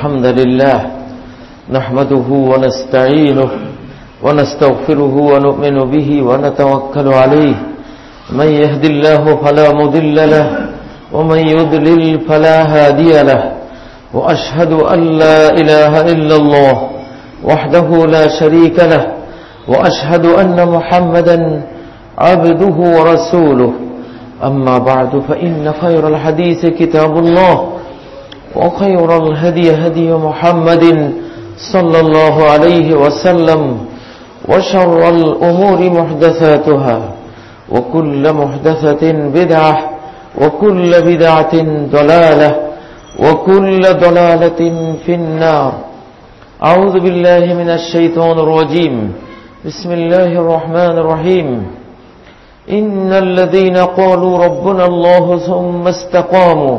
الحمد لله نحمده ونستعينه ونستغفره ونؤمن به ونتوكل عليه من يهد الله فلا مضل له ومن يضلل فلا هادي له وأشهد أن لا إله إلا الله وحده لا شريك له وأشهد أن محمدا عبده ورسوله أما بعد فإن خير الحديث كتاب الله وخير الهدي هدي محمد صلى الله عليه وسلم وشر الأمور محدثاتها وكل محدثة بدعة وكل بدعة ضلالة وكل ضلالة في النار. أعوذ بالله من الشيطان الرجيم. بسم الله الرحمن الرحيم. إن الذين قالوا ربنا الله ثم استقاموا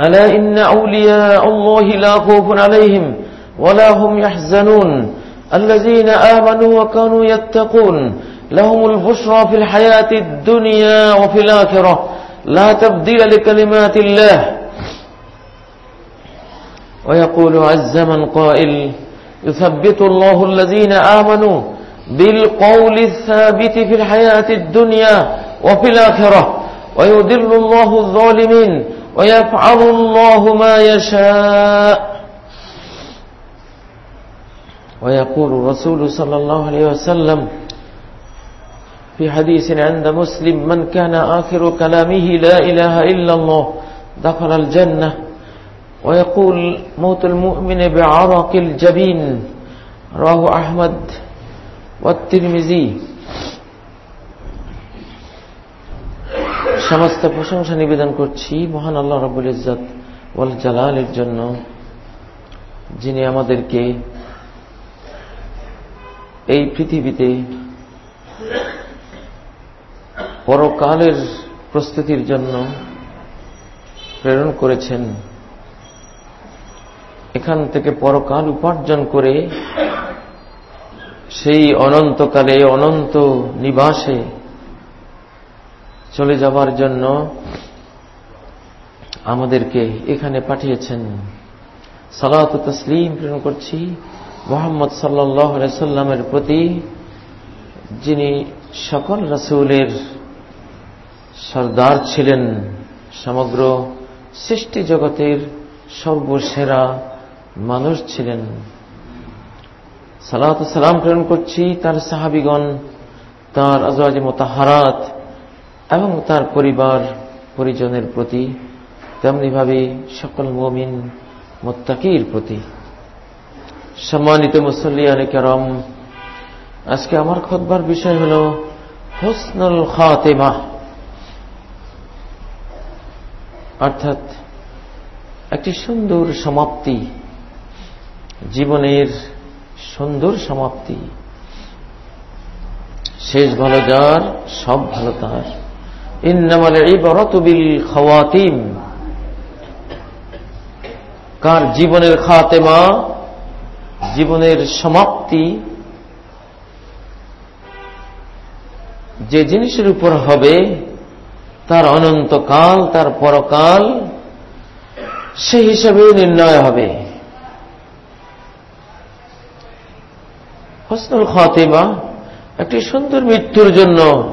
ألا إن أولياء الله لا خوف عليهم ولا هم يحزنون. الذين آمنوا وكانوا يتقون لهم البشرى في الحياة الدنيا وفي الآخرة. لا تبديل لكلمات الله. ويقول عز من قائل يثبت الله الذين آمنوا بالقول الثابت في الحياة الدنيا وفي الآخرة ويدل الله الظالمين. ويفعل الله ما يشاء. ويقول الرسول صلى الله عليه وسلم في حديث عند مسلم من كان آخر كلامه لا إله إلا الله دخل الجنة. ويقول موت المؤمن بعرق الجبين رواه أحمد والترمذي. সমস্ত প্রশংসা নিবেদন করছি, মহান আল্লাহ রবুল ইজত ওয়াল জালালের জন্য, যিনি আমাদেরকে এই পৃথিবীতে পরকালের প্রস্তুতির জন্য প্রেরণ করেছেন। এখান থেকে পরকাল উপার্জন করে সেই অনন্তকালে, অনন্ত নিবাসে চলে যাবার জন্য আমাদেরকে এখানে পাঠিয়েছেন। সালাত তসলিম প্রেরণ করছি। মোহাম্মদ সাল্লাহ সাল্লামের প্রতি, যিনি সকল রসুলের সর্দার ছিলেন, সমগ্র সৃষ্টি জগতের সর্বসেরা মানুষ ছিলেন। সালাত সালাম প্রেরণ করছি তার সাহাবিগণ, তার আজওয়াজ মোতাহারাত এবং তার পরিবার, পরিজনের প্রতি, তেমনিভাবে সকল মমিন মোত্তাকির প্রতি। সম্মানিত মুসল্লিয়ান কেরম, আজকে আমার খোদবার বিষয় হল হোসনুল খাতেমা। অর্থাৎ একটি সুন্দর সমাপ্তি, জীবনের সুন্দর সমাপ্তি। শেষ ভালো যার, সব ভালো তার। কার জীবনের খাতেমা, জীবনের সমাপ্তি, যে জিনিসের উপর হবে, তার অনন্তকাল, তার পরকাল সে হিসাবে নির্ণয় হবে। হসনুল খাতেমা একটি সুন্দর মৃত্যুর জন্য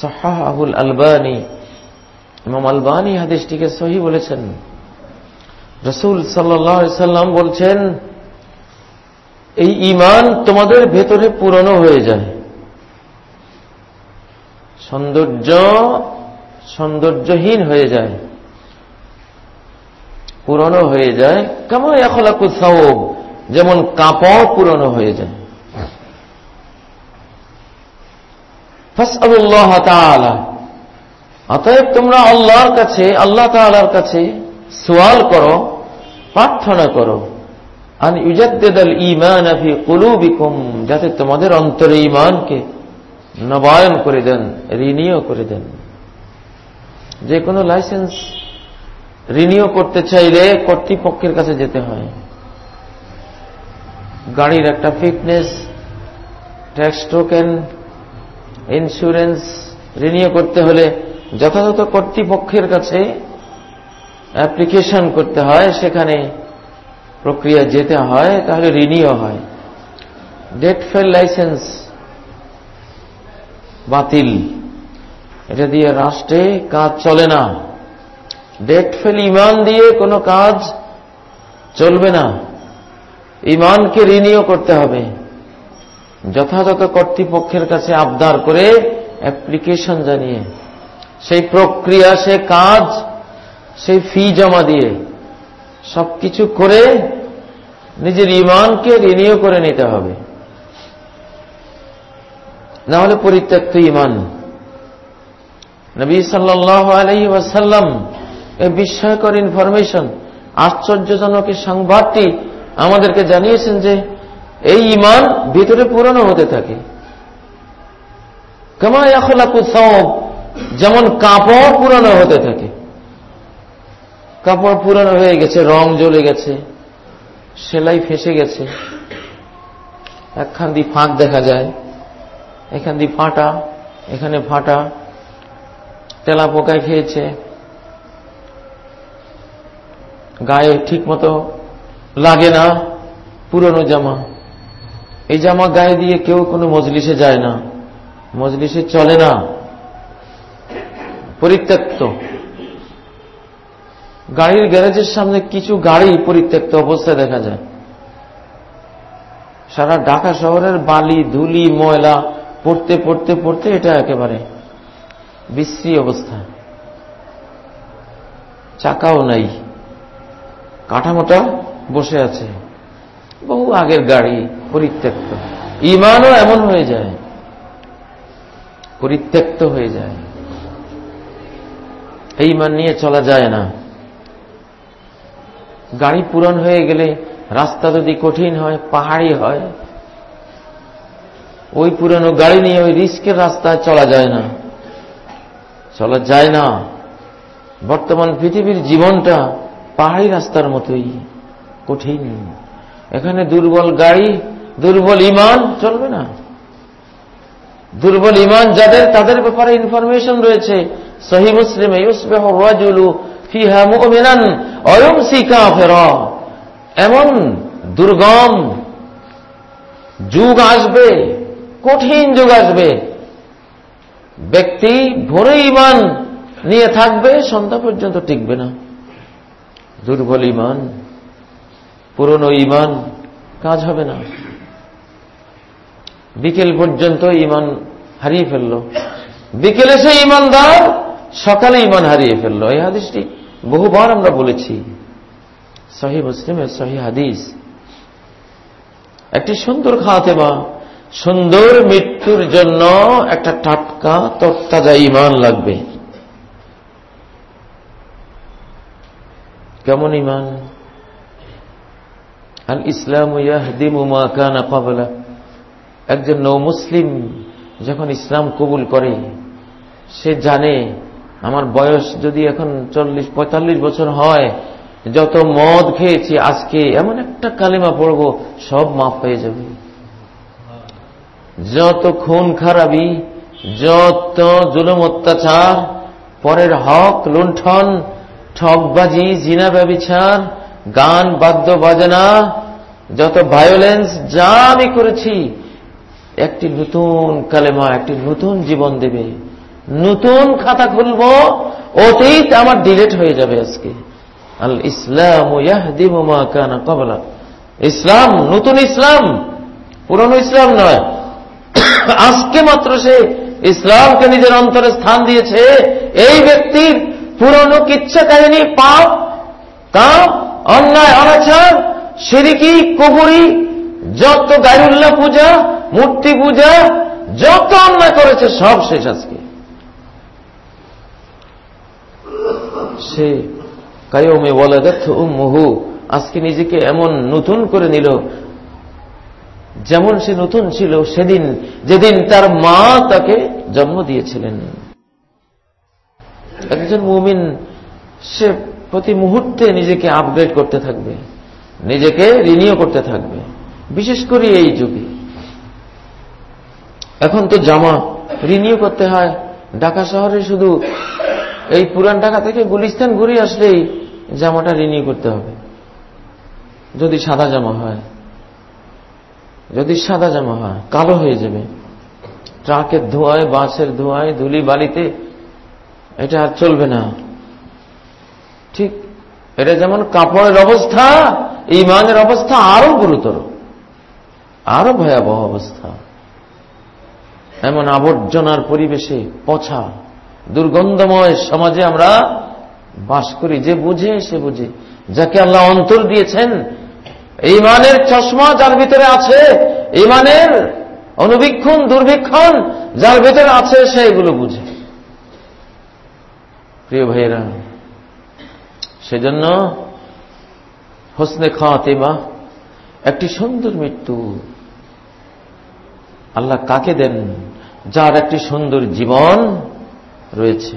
সাহাহুল আলবানি। ইমাম আলবানি হাদিসটিকে সহি বলেছেন। রসুল সাল্লাম বলছেন, এই ইমান তোমাদের ভেতরে পুরনো হয়ে যায়। সৌন্দর্য সৌন্দর্যহীন হয়ে যায়। পুরনো হয়ে যায়। কেমন এখন যেমন কাপড় পুরনো হয়ে যায়। অতএব তোমরা আল্লাহর কাছে, আল্লাহ তালার কাছে সোয়াল করো, প্রার্থনা করো। আন ইমান আফি কুলুবিকুম, যাতে তোমাদের অন্তরে ইমানকে নবায়ন করে দেন, রিনিও করে দেন। যে কোনো লাইসেন্স রিনিও করতে চাইলে কর্তৃপক্ষের কাছে যেতে হয়। গাড়ির একটা fitness, tax token insurance renew করতে হলে যথাযথ কর্তৃপক্ষের কাছে অ্যাপ্লিকেশন করতে হয়, সেখানে প্রক্রিয়া যেতে হয়, তাহলে রিনিও হয়। ডেট ফেল লাইসেন্স বাতিল। এটা দিয়ে রাষ্ট্রে কাজ চলে না। ডেট ফেল ইমান দিয়ে কোনো কাজ চলবে না। ইমানকে রিনিউ করতে হবে। যথাযথ কর্তৃপক্ষের কাছে আবদার করে অ্যাপ্লিকেশন জানিয়ে, সেই প্রক্রিয়া, সে কাজ, সেই ফি জমা দিয়ে সবকিছু করে নিজের ইমানকে রিনিও করে নিতে হবে। না হলে পরিত্যক্ত ইমান নবী সাল্লাহ আলহি ওয়াসাল্লাম এই বিস্ময়কর ইনফরমেশন আশ্চর্যজনক সংবাদটি আমাদেরকে জানিয়েছেন যে এই ইমান ভিতরে পুরনো হতে থাকে। কেমন সব যেমন কাপড় পুরনো হতে থাকে। কাপড় পুরনো হয়ে গেছে, রং জ্বলে গেছে, সেলাই ফেসে গেছে। একখান দিয়ে ফাঁক দেখা যায়, এখান দিয়ে ফাঁটা, এখানে ফাঁটা, তেলা পোকায় খেয়েছে। গায়ে ঠিক মতো লাগে না পুরনো জামা। এই জামা গায়ে দিয়ে কেউ কোনো মজলিসে যায় না। মজলিসে চলে না। পরিত্যক্ত। গাড়ির গ্যারেজের সামনে কিছু গাড়ি পরিত্যক্ত অবস্থায় দেখা যায়। সারা ঢাকা শহরের বালি, ধুলি, ময়লা পড়তে পড়তে পড়তে এটা একেবারে বিশ্রী অবস্থা। চাকাও নাই। কাঠামোটা বসে আছে। বহু আগের গাড়ি, পরিত্যক্ত। ইমানও এমন হয়ে যায়, পরিত্যক্ত হয়ে যায়। এই ইমান নিয়ে চলা যায় না। গাড়ি পূরণ হয়ে গেলে রাস্তা যদি কঠিন হয়, পাহাড়ি হয়, ওই পুরানো গাড়ি নিয়ে ওই রিস্কের রাস্তায় চলা যায় না। চলা যায় না। বর্তমান পৃথিবীর জীবনটা পাহাড়ি রাস্তার মতোই, কঠিন। এখানে দুর্বল গাড়ি, দুর্বল ইমান চলবে না। দুর্বল ইমান যাদের, তাদের ব্যাপারে ইনফরমেশন রয়েছে। সহি মুসলিমে এমন দুর্গম যুগ আসবে, কঠিন যুগ আসবে। ব্যক্তি ভোরে ইমান নিয়ে থাকবে, সন্ধ্যা পর্যন্ত টিকবে না। দুর্বল ইমান পুরনো ইমান কাজ হবে না। বিকেল পর্যন্ত ইমান হারিয়ে ফেলল। বিকেলে সে ইমানদার সকালে ইমান হারিয়ে ফেলল। এই হাদিসটি বহুবার আমরা বলেছি। সহি মুসলিমের সহি হাদিস। একটি সুন্দর খাওয়াতে বা সুন্দর মৃত্যুর জন্য একটা টাটকা তত্তাজা ইমান লাগবে। কেমন ইমান আল ইসলাম একজন নৌ মুসলিম যখন ইসলাম কবুল করে, সে জানে, আমার বয়স যদি এখন চল্লিশ, পঁয়তাল্লিশ বছর হয়, যত মদ খেয়েছি আজকে, এমন একটা কালিমা পড়ব, সব মাপ পেয়ে যাবে। যত খুন খারাপি, যত জুলুম অত্যাচার, পরের হক লুণ্ঠন ঠকবাজি জিনা ব্যবিচার গান, বাদ্য, বাজনা, যত ভায়োলেন্স যা আমি করেছি, একটি নতুন কালেমা, একটি নতুন জীবন দেবে। নতুন খাতা খুলব, অতীত আমার ডিলেট হয়ে যাবে আজকে। আল ইসলাম কানা কবলা ইসলাম, নতুন ইসলাম, পুরনো ইসলাম নয়। আজকে মাত্র সে ইসলামকে নিজের অন্তরে স্থান দিয়েছে। এই ব্যক্তির পুরনো কিচ্ছা কাহিনী পাপ কাপ অন্যায়, অনাচার, সিরিকি কুপুরি যত গায়ুল্লাহ পূজা, মূর্তি পূজা, যত অন্যায় করেছে, সব শেষ আজকে। সে কায়মে ওয়ালাদাত উম্মুহু, আজকে নিজেকে এমন নতুন করে নিল, যেমন সে নতুন ছিল সেদিন, যেদিন তার মা তাকে জন্ম দিয়েছিলেন। একজন মুমিন, সে প্রতি মুহূর্তে নিজেকে আপগ্রেড করতে থাকবে, নিজেকে রিনিউ করতে থাকবে, বিশেষ করে এই যুগে। এখন তো জামা রিনিউ করতে হয়, ঢাকা শহরে শুধু এই পুরান ঢাকা থেকে গুলিস্তান ঘুরে আসলেই জামাটা রিনিউ করতে হবে। যদি সাদা জামা হয়, যদি সাদা জামা হয়, কালো হয়ে যাবে। ট্রাকের ধোঁয়ায় বাসের ধোঁয়ায়, ধুলি বালিতে এটা আর চলবে না। ঠিক। এটা যেমন কাপড়ের অবস্থা, ইমানের অবস্থা আরও গুরুতর। আরও ভয়াবহ অবস্থা। এমন আবর্জনার পরিবেশে পছা দুর্গন্ধময় সমাজে আমরা বাস করি, যে বুঝে, সে বুঝে। যাকে আল্লাহ অন্তর দিয়েছেন, ইমানের চশমা যার ভিতরে আছে, ইমানের অনুবীক্ষণ, দুর্বীক্ষণ যার ভিতরে আছে সে এগুলো বুঝে। প্রিয় ভাইয়েরা সেজন্য হোসনে খাওয়াতেমা একটি সুন্দর মৃত্যু। আল্লাহ কাকে দেন? যার একটি সুন্দর জীবন রয়েছে।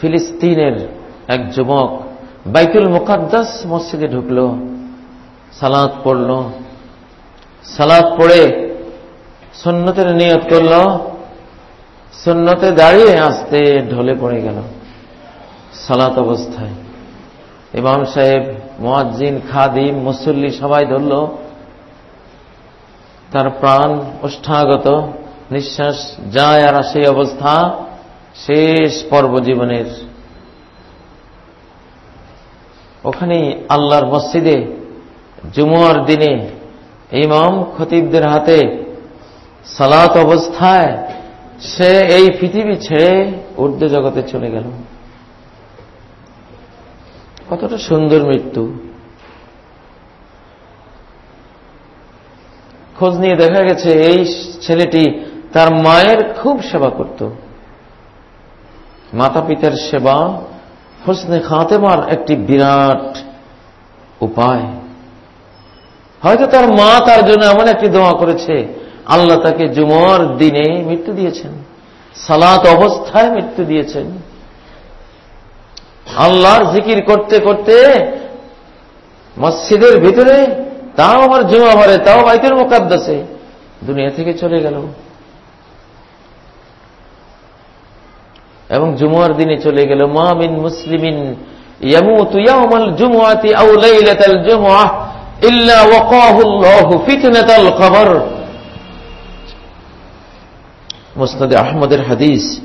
ফিলিস্তিনের এক যুবক বাইতুল মুকাদ্দাস মসজিদে ঢুকল সালাদ পড়ল। সালাদ পড়ে সন্ন্যতের নিয়ত করল। সন্ন্যতে দাঁড়িয়ে আসতে ঢলে পড়ে গেল। সালাত অবস্থায়। ইমাম সাহেব, মোয়াজ্জিন, খাদিম, মুসল্লি সবাই ধরল। তার প্রাণ ওষ্ঠাগত, নিঃশ্বাস যায় আর সেই অবস্থা শেষ পর্ব জীবনের ওখানে আল্লাহর মসজিদে জুমুয়ার দিনে ইমাম খতিবদের হাতে সালাত অবস্থায় সে এই পৃথিবী ছেড়ে ঊর্ধ্ব জগতে চলে গেল। কতটা সুন্দর মৃত্যু। খোঁজ নিয়ে দেখা গেছে এই ছেলেটি তার মায়ের খুব সেবা করত। মাতা পিতার সেবা হোসনে খাতেমার একটি বিরাট উপায়। হয়তো তার মা তার জন্য এমন একটি দোয়া করেছে, আল্লাহ তাকে জুমর দিনে মৃত্যু দিয়েছেন, সালাত অবস্থায় মৃত্যু দিয়েছেন। আল্লাহর জিকির করতে করতে মসজিদের ভিতরে, তাও আমার জুমা ভরে তাও বাইতুল মোকাদ্দাসে, দুনিয়া থেকে চলে গেল। এবং জুমার দিনে চলে গেল মামিন মুসলিমিন ইয়ামুতু আহমদের হাদিস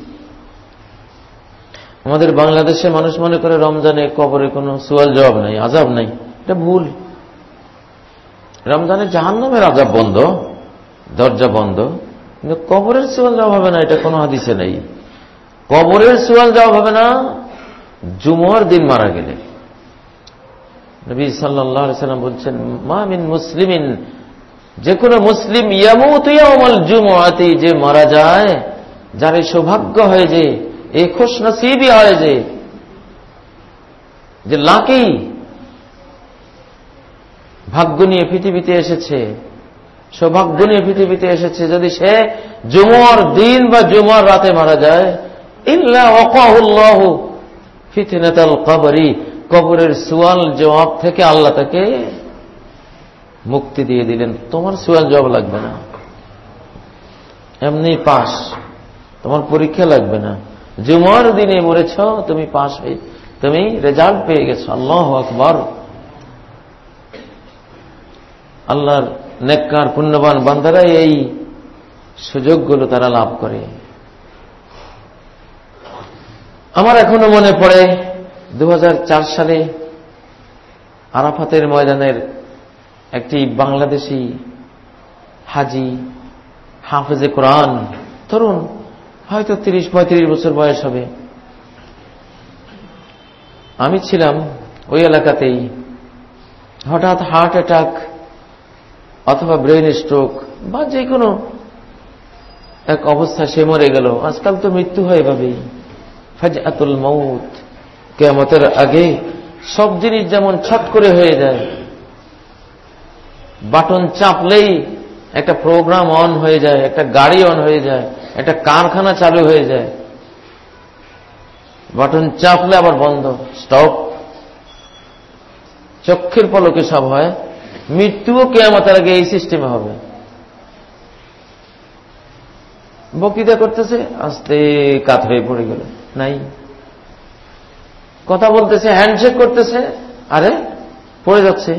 আমাদের বাংলাদেশে মানুষ মনে করে রমজানে কবরে কোনো সুয়াল জবাব নাই, আজাব নাই। এটা ভুল। রমজানে জাহান্নামের আজাব বন্ধ, দরজা বন্ধ, কিন্তু কবরের সুয়াল জবাব হবে না, এটা কোনো হাদিসে নেই। কবরের সুয়াল জবাব হবে না জুমর দিন মারা গেলে। নবী সাল্লাম বলছেন, মা মিন মুসলিমিন যে কোনো মুসলিম ইয়ামুতিয়াল জুমাতি যে মারা যায়, যার সৌভাগ্য হয় যে এই খুশ নসিবই হয় যে যে লাকি ভাগ্য নিয়ে পৃথিবীতে এসেছে, সৌভাগ্য নিয়ে পৃথিবীতে এসেছে, যদি সে জুমর দিন বা জুমর রাতে মারা যায়, ইল্লা ওকাহুল্লাহ ফিতনাতাল কবরি, কবরের সুয়াল জবাব থেকে আল্লাহ তাকে মুক্তি দিয়ে দিলেন। তোমার সুয়াল জবাব লাগবে না। এমনি পাস, তোমার পরীক্ষা লাগবে না। জুমার দিনে মরেছ তুমি পাশ হয়ে, তুমি রেজাল্ট পেয়ে গেছো। আল্লাহ আকবর। আল্লাহর নেককার, পুণ্যবান বান্দারা এই সুযোগগুলো তারা লাভ করে। আমার এখনও মনে পড়ে দু হাজার চার সালে আরাফাতের ময়দানের একটি বাংলাদেশি হাজি হাফেজে কোরআন, তরুণ হয়তো তিরিশ পঁয়ত্রিশ বছর বয়স হবে। আমি ছিলাম ওই এলাকাতেই। হঠাৎ হার্ট অ্যাটাক অথবা ব্রেন স্ট্রোক বা যে কোনো এক অবস্থা সে মরে গেল। আজকাল তো মৃত্যু হয় এভাবেই। ফাজাতুল মৌত কেমতের আগে সব জিনিস যেমন ছট করে হয়ে যায়, বাটন চাপলেই একটা প্রোগ্রাম অন হয়ে যায়, একটা গাড়ি অন হয়ে যায় একটা কারখানা চালু হয়ে যায়। বাটন চাপলে আবার বন্ধ। স্টপ চক্ষের পলকে সব হয়। মৃত্যুও কেয়ামতের আগে এই সিস্টেমে হবে। বক্তৃতা করতেছে, আস্তে কাত হয়ে পড়ে গেল। নাই। কথা বলতেছে হ্যান্ডশেক করতেছে, আরে, পড়ে যাচ্ছে।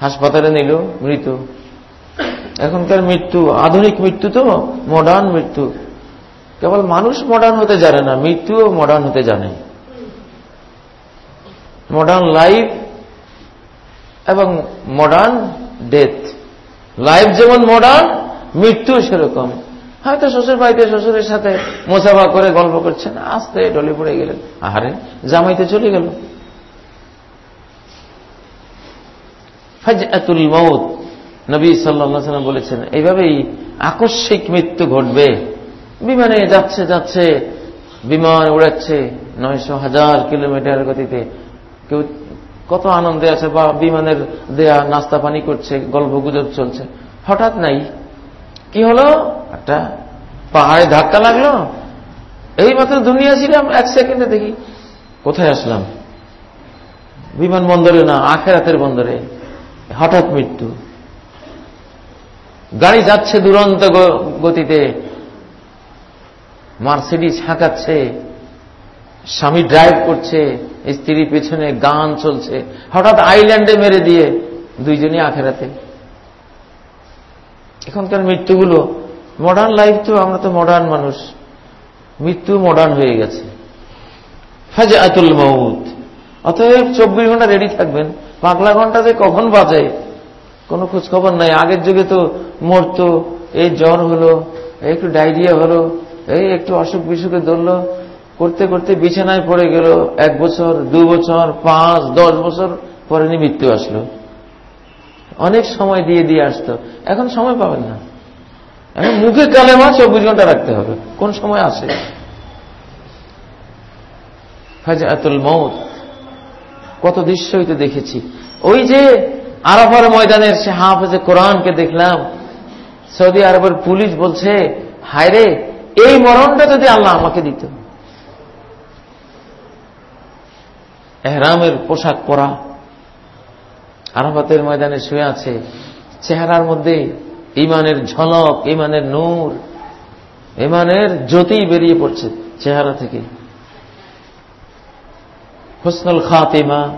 হাসপাতালে নিল, মৃত। এখনকার মৃত্যু, আধুনিক মৃত্যু তো মডার্ন মৃত্যু। কেবল মানুষ মডার্ন হতে জানে না, মৃত্যুও মডার্ন হতে জানে। মডার্ন লাইফ এবং মডার্ন ডেথ লাইফ যেমন মডার্ন মৃত্যু সেরকম। হয়তো শ্বশুর বাড়িতে শ্বশুরের সাথে মোসাফা করে গল্প করছেন, আস্তে ডলে পড়ে গেলেন। আহারে, জামাইতে চলে গেল। নবী সাল্লাম বলেছেন, এইভাবেই আকস্মিক মৃত্যু ঘটবে। বিমানে যাচ্ছে যাচ্ছে, বিমান উড়াচ্ছে, নয়শো হাজার কিলোমিটার গতিতে। কেউ কত আনন্দে আছে, বা বিমানের দেয়া নাস্তা পানি করছে, গল্প গুজব চলছে। হঠাৎ নাই। কি হলো? একটা পাহাড়ে ধাক্কা লাগল। এই মাত্র দুনিয়া ছিলাম, এক সেকেন্ডে দেখি, কোথায় আসলাম? বিমানবন্দরে না, আখেরাতের বন্দরে। হঠাৎ মৃত্যু। গাড়ি যাচ্ছে দুরন্ত গতিতে। মার্সিডিস হাঁকাচ্ছে, স্বামী ড্রাইভ করছে, স্ত্রী পেছনে গান চলছে। হঠাৎ আইল্যান্ডে মেরে দিয়ে দুইজনই আখেরাতে। এখনকার মৃত্যুগুলো মডার্ন লাইফ তো আমরা তো মডার্ন মানুষ। মৃত্যু মডার্ন হয়ে গেছে। ফাজে আতুল মৌত অতএব চব্বিশ ঘণ্টা রেডি থাকবেন। পাগলা ঘণ্টা যে কখন বাজে? কোনো খোঁজ খবর নাই। আগের যুগে তো মরতো, এই জ্বর হলো একটু ডায়রিয়া হলো, এই একটু অসুখ বিসুখে ধরলো। করতে করতে বিছানায় পড়ে গেল এক বছর, দু বছর, পাঁচ, দশ বছর পরে মৃত্যু আসলো। অনেক সময় দিয়ে দিয়ে আসতো। এখন সময় পাবেন না। এখন মুখে কালেমা চব্বিশ ঘণ্টা রাখতে হবে। কোন সময় আসে? ফাজাতুল মৌত কত দৃশ্যই তো দেখেছি। ওই যে আরাফার ময়দানের সে হাফেজে কোরআনকে দেখলাম, সৌদি আরবের পুলিশ বলছে, হায়রে, এই মরণটা যদি আল্লাহ আমাকে দিত। এহরামের পোশাক পরা, আরাফাতের ময়দানে শুয়ে আছে, চেহারার মধ্যে ইমানের ঝলক, ইমানের নূর, ইমানের জ্যোতি বেরিয়ে পড়ছে চেহারা থেকে। হুসনুল খাতিমা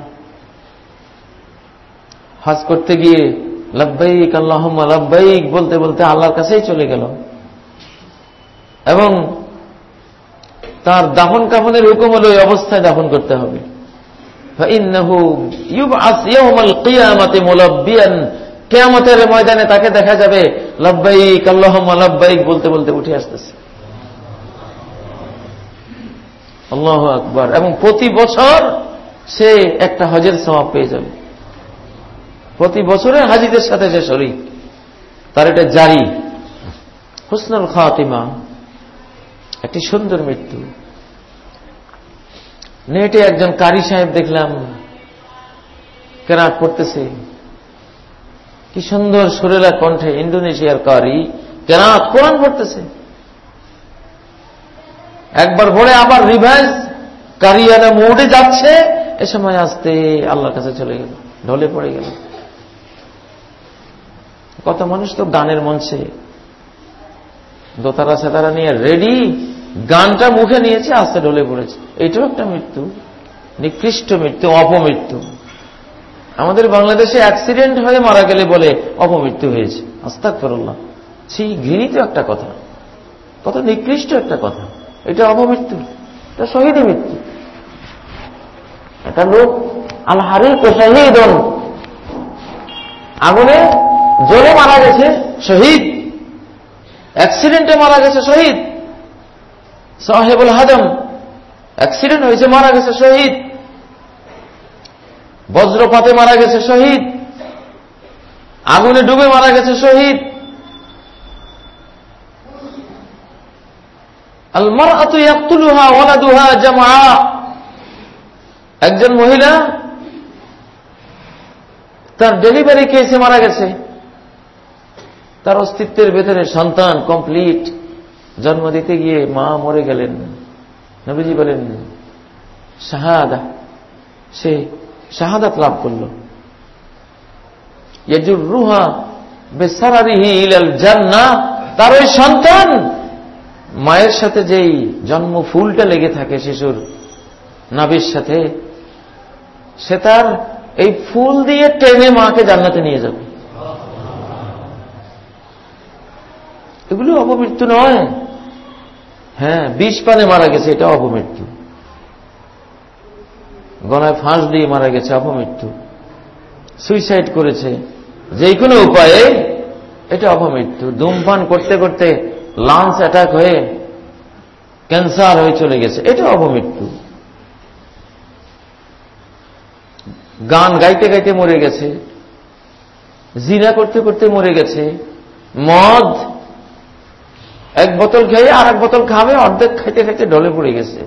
হজ করতে গিয়ে, লব্বাইক আল্লাহ লব্বাইক বলতে বলতে আল্লাহর কাছেই চলে গেল। এবং তার দাফন কাফনের হুকুম হল এই অবস্থায় দাফন করতে হবে। কেয়ামতের ময়দানে তাকে দেখা যাবে, লব্বাইক আল্লাহ লব্বাইক বলতে বলতে উঠে আসতেছে। আল্লাহ আকবর। এবং প্রতি বছর সে একটা হজের সমাপ পেয়ে যাবে। প্রতি বছরে হাজিদের সাথে সে শরিক তার এটা জারি। হুসনুল খাতিমা, একটি সুন্দর মৃত্যু। নেটে একজন কারি সাহেব দেখলাম কেরাট পড়তেছে। কি সুন্দর সুরেলা কণ্ঠে ইন্দোনেশিয়ার কারি কেরাত কোরআন পড়তেছে। একবার ভরে আবার রিভাইজ কারিয়ানা মোড়ে যাচ্ছে, এ সময় আসতে আল্লাহর কাছে চলে গেল, ঢলে পড়ে গেল। কত মানুষ তো গানের মঞ্চে। দোতারা সেতারা নিয়ে রেডি গানটা মুখে নিয়েছে, আস্তে ঢলে পড়েছে। এটাও একটা মৃত্যু, নিকৃষ্ট মৃত্যু, অপমৃত্যু। আমাদের বাংলাদেশে অ্যাক্সিডেন্ট হয়ে মারা গেলে বলে অপমৃত্যু হয়েছে। আস্তাক ফেরল্লাহ ছি, ঘৃণিত একটা কথা। কত নিকৃষ্ট একটা কথা। এটা অপমৃত্যু, এটা শহীদী মৃত্যু। একটা লোক আল হারিক শহীদন, আগুনে জলে মারা গেছে, শহীদ। অ্যাক্সিডেন্টে মারা গেছে, শহীদ। সাহেবুল হাদম অ্যাক্সিডেন্ট হয়েছে, মারা গেছে, শহীদ। বজ্রপাতে মারা গেছে, শহীদ। আগুনে ডুবে মারা গেছে, শহীদ। একজন মহিলা, তার ডেলিভারি কেসে মারা গেছে। তার অস্তিত্বের ভেতরে সন্তান কমপ্লিট জন্ম দিতে গিয়ে মা মরে গেলেন। নবীজি বলেন, শাহাদা। সে শাহাদাত লাভ করল। রুহা বেসারিহি ইলাল জান্না। তার ওই সন্তান মায়ের সাথে যেই জন্ম ফুলটা লেগে থাকে শিশুর নাবির সাথে, সে তার এই ফুল দিয়ে টেনে মাকে জান্নাতে নিয়ে যাবে। এগুলো অপমৃত্যু নয়। হ্যাঁ বিষ পানে মারা গেছে এটা অপমৃত্যু। গলায় ফাঁস দিয়ে মারা গেছে, অপমৃত্যু। সুইসাইড করেছে যে কোনো উপায়ে, এটা অপমৃত্যু। ধূমপান করতে করতে লাঞ্চ অ্যাটাক হয়ে ক্যান্সার হয়ে চলে গেছে, এটা অপমৃত্যু। গান গাইতে গাইতে মরে গেছে, জিনা করতে করতে মরে গেছে, মদ এক বোতল খেয়ে আর এক বোতল খাবে, অর্ধেক খাইতে খাইতে ডলে পড়ে গেছে।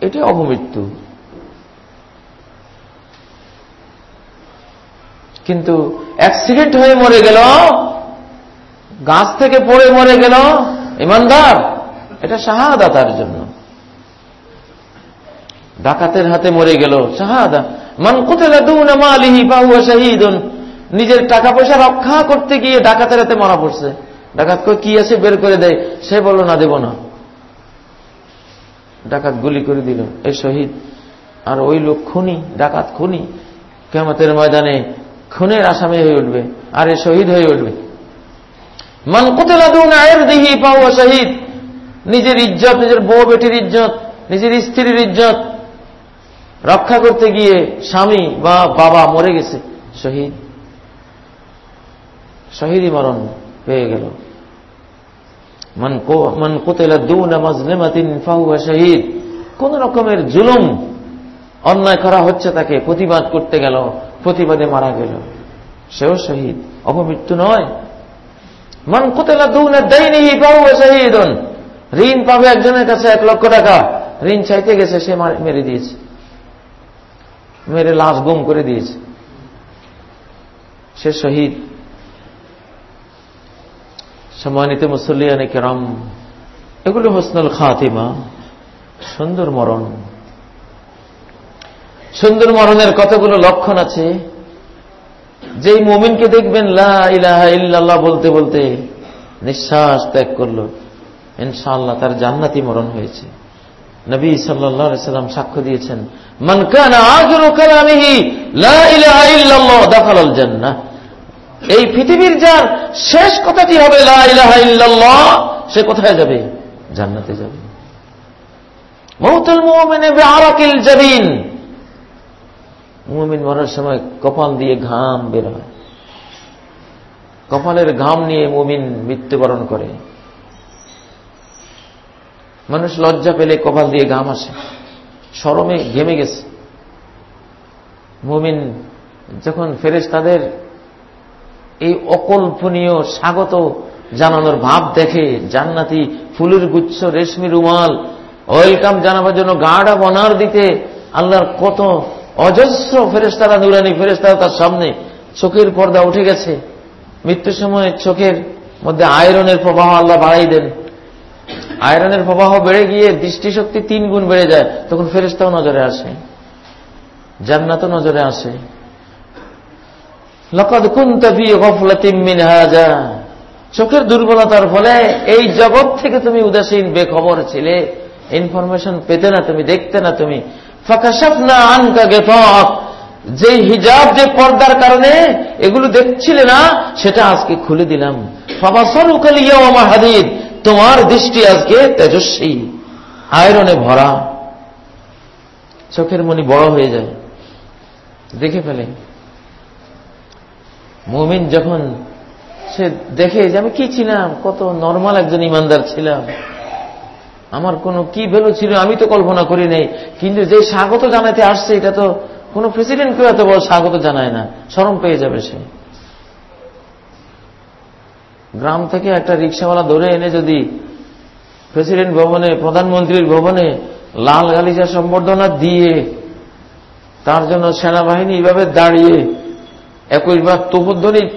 এটি অপমৃত্যু কিন্তু অ্যাক্সিডেন্ট হয়ে মরে গেল, গাছ থেকে পড়ে মরে গেল, ইমানদার, এটা শাহাদা তার জন্য। ডাকাতের হাতে মরে গেল, শাহাদা। মান কোথায় মালিহি পাহুয়া শাহিদুন। নিজের টাকা পয়সা রক্ষা করতে গিয়ে ডাকাতের হাতে মারা পড়ছে। ডাকাত কি আছে? বের করে দেয়। সে বলল, না, দেব না। ডাকাত গুলি করে দিল এই শহীদ, আর ওই লোক খুনি, ডাকাত খুনি কেমতের ময়দানে খুনের আসামি হয়ে উঠবে, আর এ শহীদ হয়ে উঠবে। মান কোথায় দিহি পাওয়া শহীদ। নিজের ইজ্জত, নিজের বউ বেটির ইজ্জত, নিজের স্ত্রীর ইজ্জত রক্ষা করতে গিয়ে স্বামী বা বাবা মরে গেছে। শহীদ, শহীদই মরণ। পেয়ে গেল। মান কোতেলা দুনা মাজলেমাতিন ফাহুয়া শহীদ। কোন রকমের জুলুম অন্যায় করা হচ্ছে তাকে, প্রতিবাদ করতে গেল, প্রতিবাদে মারা গেল। সেও শহীদ, অপমৃত্যু নয়। মান কোতেলা দুনা দেয়নি ফাহুয়া শহীদ ঋণ পাবে একজনের কাছে এক লক্ষ টাকা। ঋণ চাইতে গেছে, সে মেরে দিয়েছে। মেরে লাশ গুম করে দিয়েছে। সে শহীদ সম্মানিত মুসল্লিয়ানে কেরাম, এগুলো হোসনুল খাতিমা, সুন্দর মরণ। সুন্দর মরণের কতগুলো লক্ষণ আছে? যেই মুমিনকে দেখবেন, লা ইলাহা ইল্লাল্লাহ বলতে বলতে নিঃশ্বাস ত্যাগ করল। ইনশাআল্লাহ তার জান্নাতি মরণ হয়েছে। নবী সাল্লাম সাক্ষ্য দিয়েছেন মনকানা আখিরু কালামিহি, লা ইলাহা ইল্লাল্লাহ এই পৃথিবীর যার শেষ কথাটি হবে? সে কোথায় যাবে? জান্নাতে যাবে। মৌতুল মোমেনে জাবিন। মরার সময় কপাল দিয়ে ঘাম বের হয়। কপালের ঘাম নিয়ে মুমিন মৃত্যুবরণ করে। মানুষ লজ্জা পেলে কপাল দিয়ে ঘাম আসে। সরমে ঘেমে গেছে। মুমিন যখন ফেরেস তাদের এই অকল্পনীয় স্বাগত জানানোর ভাব দেখে জান্নাতি ফুলের গুচ্ছ, রেশমি রুমাল, ওয়েলকাম জানাবার জন্য গাড়া বনার দিতে আল্লাহর কত অজস্র ফেরেস্তারা নুরানি ফেরেস্তারা তার সামনে চোখের পর্দা উঠে গেছে। মৃত্যুর সময় চোখের মধ্যে আয়রনের প্রবাহ আল্লাহ বাড়াই দেন। আয়রনের প্রবাহ বেড়ে গিয়ে দৃষ্টিশক্তি তিন গুণ বেড়ে যায়, তখন ফেরেস্তাও নজরে আসে, জান্নাতও নজরে আসে। লকদ কুন্তফি গফলাতিমিন হাজা চোখের দুর্বলতার ফলে এই জগৎ থেকে তুমি উদাসীন, বেখবর ছিলে। ইনফরমেশন পেতে না তুমি, দেখতে না তুমি। ফাঁকাশাপ না আনকা গেফক যে হিজাব, যে পর্দার কারণে এগুলো দেখছিলে না, সেটা আজকে খুলে দিলাম। আমার হাদিদ। তোমার দৃষ্টি আজকে তেজস্বী। আয়রনে ভরা। চোখের মনি বড় হয়ে যায়। দেখে ফেলে। মুমিন যখন সে দেখে যে আমি কি ছিলাম, কত নর্মাল একজন ইমানদার ছিলাম, আমার কোনো কি ভ্যালু ছিল আমি তো কল্পনা করি নাই, কিন্তু যে স্বাগত জানাতে আসছে, এটা তো কোনো প্রেসিডেন্টকেও এত বড় স্বাগত জানায় না সরম পেয়ে যাবে সে। গ্রাম থেকে একটা রিক্সাওয়ালা ধরে এনে যদি প্রেসিডেন্ট ভবনে, প্রধানমন্ত্রীর ভবনে লাল গালিচা সম্বর্ধনা দিয়ে তার জন্য সেনাবাহিনী এইভাবে দাঁড়িয়ে একুশ বার তোপধ্বনি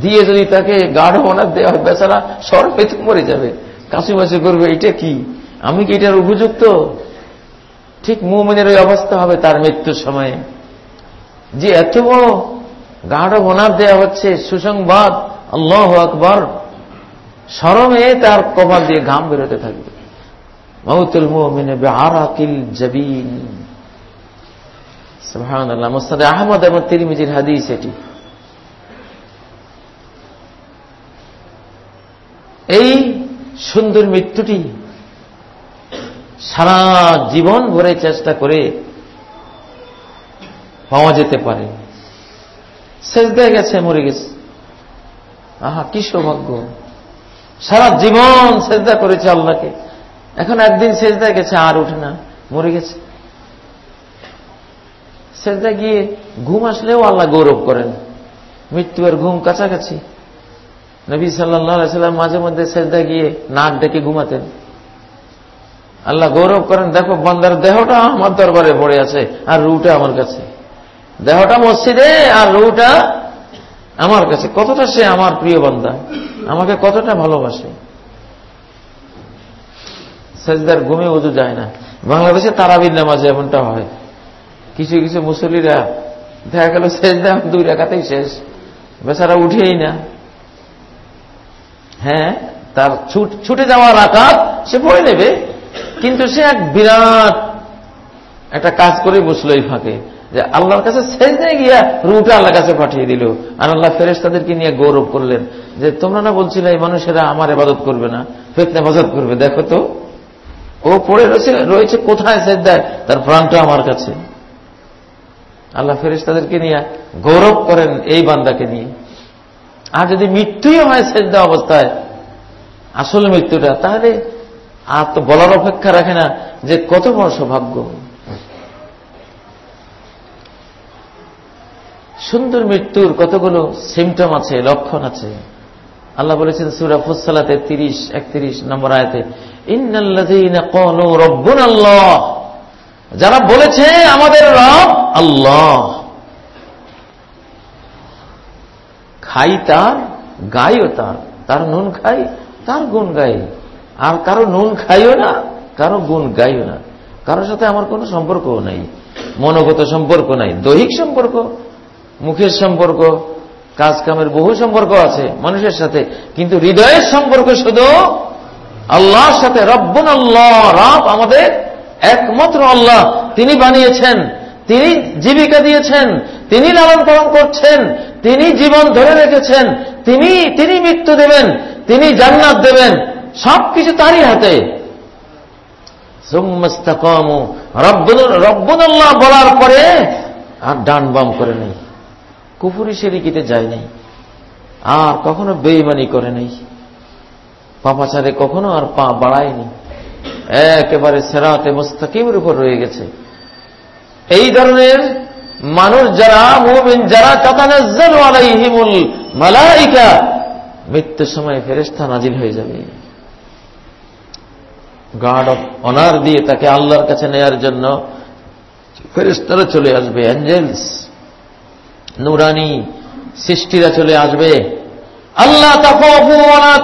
দিয়ে যদি তাকে গাঢ় ওনার দেওয়া হয়, বেচারা সর পেতে মরে যাবে। কাছুমাছু করবে, এটা কি? আমি কি এটার উপযুক্ত? ঠিক মুমিনের ওই অবস্থা হবে তার মৃত্যুর সময়ে। যে এত বড় গাঢ় ওনার দেওয়া হচ্ছে, সুসংবাদ, আল্লাহ আকবর সরমে তার কপাল দিয়ে ঘাম বেরোতে থাকবে। মৌতুল মুমিনে বেআরাকিল জবিন। সুবহানাল্লাহ, মুস্তাদ আহমদ এবং তিরমিজির হাদিস এটি। এই সুন্দর মৃত্যুটি সারা জীবন ভরে চেষ্টা করে পাওয়া যেতে পারে। সেজদায় গেছে, মরে গেছে। আহা, কি সৌভাগ্য। সারা জীবন সেজদা করেছে আল্লাহকে। এখন একদিন সেজদায় গেছে, আর উঠে না, মরে গেছে। সেজদা গিয়ে ঘুম আসলেও আল্লাহ গৌরব করেন। মৃত্যু আর ঘুম কাছাকাছি। নবী সাল্লাম মাঝে মধ্যে সেজদা গিয়ে নাক ডেকে ঘুমাতেন। আল্লাহ গৌরব করেন, দেখো, বান্দার দেহটা আমার দরবারে পড়ে আছে, আর রুটা আমার কাছে। দেহটা মসজিদে, আর রুটা আমার কাছে। কতটা সে আমার প্রিয় বান্দা? আমাকে কতটা ভালোবাসে? সেজদার ঘুমে উজু যায় না। বাংলাদেশে তারাবির নামাজে এমনটা হয়। কিছু কিছু মুসলিরা দেখা গেল সেজদা দুই রেখাতেই শেষ। বেচারা উঠেই না। হ্যাঁ তার ছুটে যাওয়ার আকাত সে পড়ে নেবে, কিন্তু সে এক বিরাট একটা কাজ করে বসল এই ফাঁকে, যে আল্লাহর কাছে সেজদে গিয়া রুটা আল্লাহর কাছে পাঠিয়ে দিল। আর আল্লাহ ফেরেস তাদেরকে নিয়ে গৌরব করলেন, যে তোমরা না বলছিলে এই মানুষেরা আমার এবাদত করবে না, ফেতনে বাজত করবে। দেখো তো, ও পড়ে রয়েছে রয়েছে কোথায় সেজদায়? তার প্রাণটা আমার কাছে। আল্লাহ ফেরেস তাদেরকে নিয়ে গৌরব করেন এই বান্দাকে নিয়ে। আর যদি মৃত্যুই হয় সেজদা অবস্থায়, আসল মৃত্যুটা, তাহলে আর তো বলার অপেক্ষা রাখে না যে কত বড় সৌভাগ্য। সুন্দর মৃত্যুর কতগুলো সিমটম আছে, লক্ষণ আছে। আল্লাহ বলেছেন সুরা ফুসালাতে তিরিশ, একত্রিশ নম্বর আয়তে রব্বুন আল্লাহ যারা বলেছে আমাদের রব আল্লাহ। খাই তার, গাইও তার। তার নুন খাই, তার গুণ গাই। আর কারও নুন খাইও না, কারও গুণ গাইও না। কারোর সাথে আমার কোনো সম্পর্কও নাই। মনোগত সম্পর্ক নাই। দৈহিক সম্পর্ক, মুখের সম্পর্ক কাজ কামের বহু সম্পর্ক আছে মানুষের সাথে। কিন্তু হৃদয়ের সম্পর্ক শুধু আল্লাহর সাথে। রব্বন আল্লাহ, রব আমাদের একমাত্র আল্লাহ। তিনি বানিয়েছেন, তিনি জীবিকা দিয়েছেন, তিনি লালন পালন করছেন, তিনি জীবন ধরে রেখেছেন, তিনি তিনি মৃত্যু দেবেন, তিনি জান্নাত দেবেন, সবকিছু তারই হাতে। রব্বুল্লাহ বলার পরে আর ডান বাম করে নেই। কুফুরি সেরিকিতে যায় নাই। আর কখনো বেইমানি করে নেই। পাপাচারে কখনো আর পা বাড়ায়নি একেবারে সেরাতে মোস্তাকিমের উপর রয়ে গেছে। এই ধরনের মানুষ যারা, মুমিন যারা মালাইকা, মৃত্যুর সময় ফেরেশতা নাজিল হয়ে যাবে। গার্ড অফ অনার দিয়ে তাকে আল্লাহর কাছে নেয়ার জন্য ফেরেশতারা চলে আসবে অ্যাঞ্জেলস নুরানি সৃষ্টিরা চলে আসবে। আল্লাহ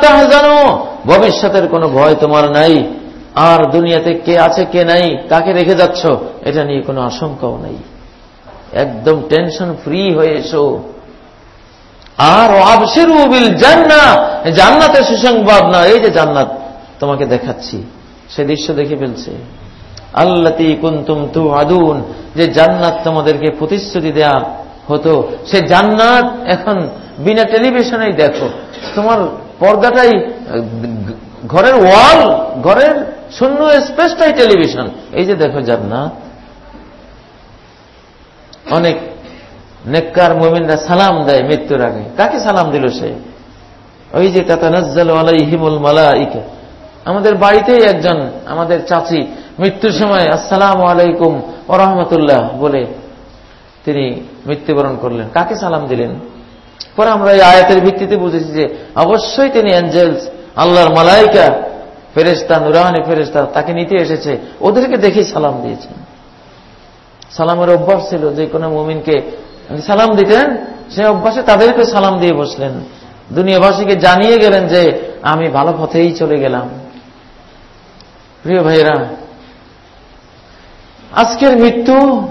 তাহজানো, ভবিষ্যতের কোনো ভয় তোমার নাই। আর দুনিয়াতে কে আছে, কে নাই, কাকে রেখে যাচ্ছ, এটা নিয়ে কোনো আশঙ্কাও নাই। একদম টেনশন ফ্রি হয়ে এসো। আর আবসের উবিল জান্না, জান্নাতের সুসংবাদ না, এই যে জান্নাত তোমাকে দেখাচ্ছি, সে দৃশ্য দেখে ফেলছে। আল্লাতি কুন্তুম তু আদুন যে জান্নাত তোমাদেরকে প্রতিশ্রুতি দেয়া হতো, সে জান্নাত এখন বিনা টেলিভিশনেই দেখো। তোমার পর্দাটাই, ঘরের ওয়াল, ঘরের শূন্য স্পেসটাই টেলিভিশন এই যে দেখো জান্নাত, অনেক নেককার মোমিনরা সালাম দেয় মৃত্যুর আগে। কাকে সালাম দিল সে? ওই যে তাতানাজ্জাল আলাইহিমুল মালাইকা। আমাদের বাড়িতেই একজন আমাদের চাচি মৃত্যুর সময় আসসালাম আলাইকুম ও রহমতুল্লাহ বলে তিনি মৃত্যুবরণ করলেন। কাকে সালাম দিলেন? পরে আমরা এই আয়াতের ভিত্তিতে বুঝেছি যে অবশ্যই তিনি অ্যাঞ্জেলস আল্লাহর মালাইকা ফেরেস্তা নুরানি ফেরেস্তা তাকে নিতে এসেছে। ওদেরকে দেখেই সালাম দিয়েছেন সালামের অভ্যাস ছিল যে কোনো মুমিনকে সালাম দিতেন সে অভ্যাসে তাদেরকে সালাম দিয়ে বসলেন। দুনিয়াবাসীকে জানিয়ে গেলেন যে, আমি ভালো পথেই চলে গেলাম। প্রিয় ভাইয়েরা, আজকের মৃত্যু,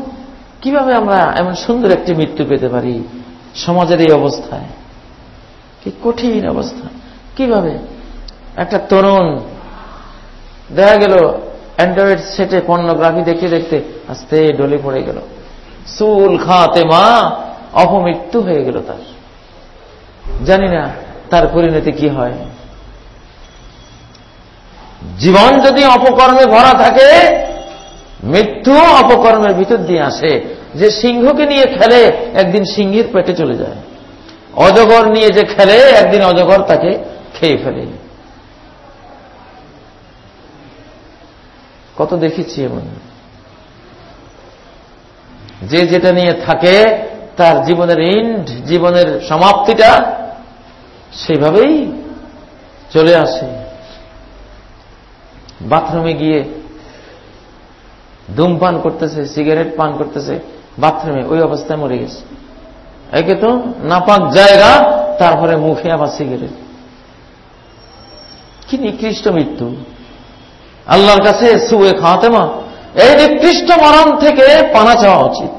কীভাবে আমরা এমন সুন্দর একটি মৃত্যু পেতে পারি সমাজের এই অবস্থায়? কি কঠিন অবস্থা। কীভাবে? একটা তরুণ দেখা গেল, অ্যান্ড্রয়েড সেটে পর্নোগ্রাফি দেখতে দেখতে আস্তে ডলে পড়ে গেল। চুল খাতে মা অপমৃত্যু হয়ে গেল তার। জানি না তার পরিণতি কি হয়। জীবন যদি অপকর্মে ভরা থাকে, মৃত্যু অপকর্মের ভিতর দিয়ে আসে। যে সিংহকে নিয়ে খেলে, একদিন সিংহের পেটে চলে যায়। অজগর নিয়ে যে খেলে, একদিন অজগর তাকে খেয়ে ফেলে। কত দেখেছি এমন। যে যেটা নিয়ে থাকে, তার জীবনের ইন্ড জীবনের সমাপ্তিটা সেভাবেই চলে আসে। বাথরুমে গিয়ে ধূমপান করতেছে, সিগারেট পান করতেছে, বাথরুমে ওই অবস্থায় মরে গেছে। একে তো নাপাক জায়গা, তারপরে মুখে আবার সিগারেট। কি নিকৃষ্ট মৃত্যু। আল্লাহর কাছে সুয়ে খাওয়াতে মা এই নিকৃষ্ট মরণ থেকে পানা চাওয়া উচিত।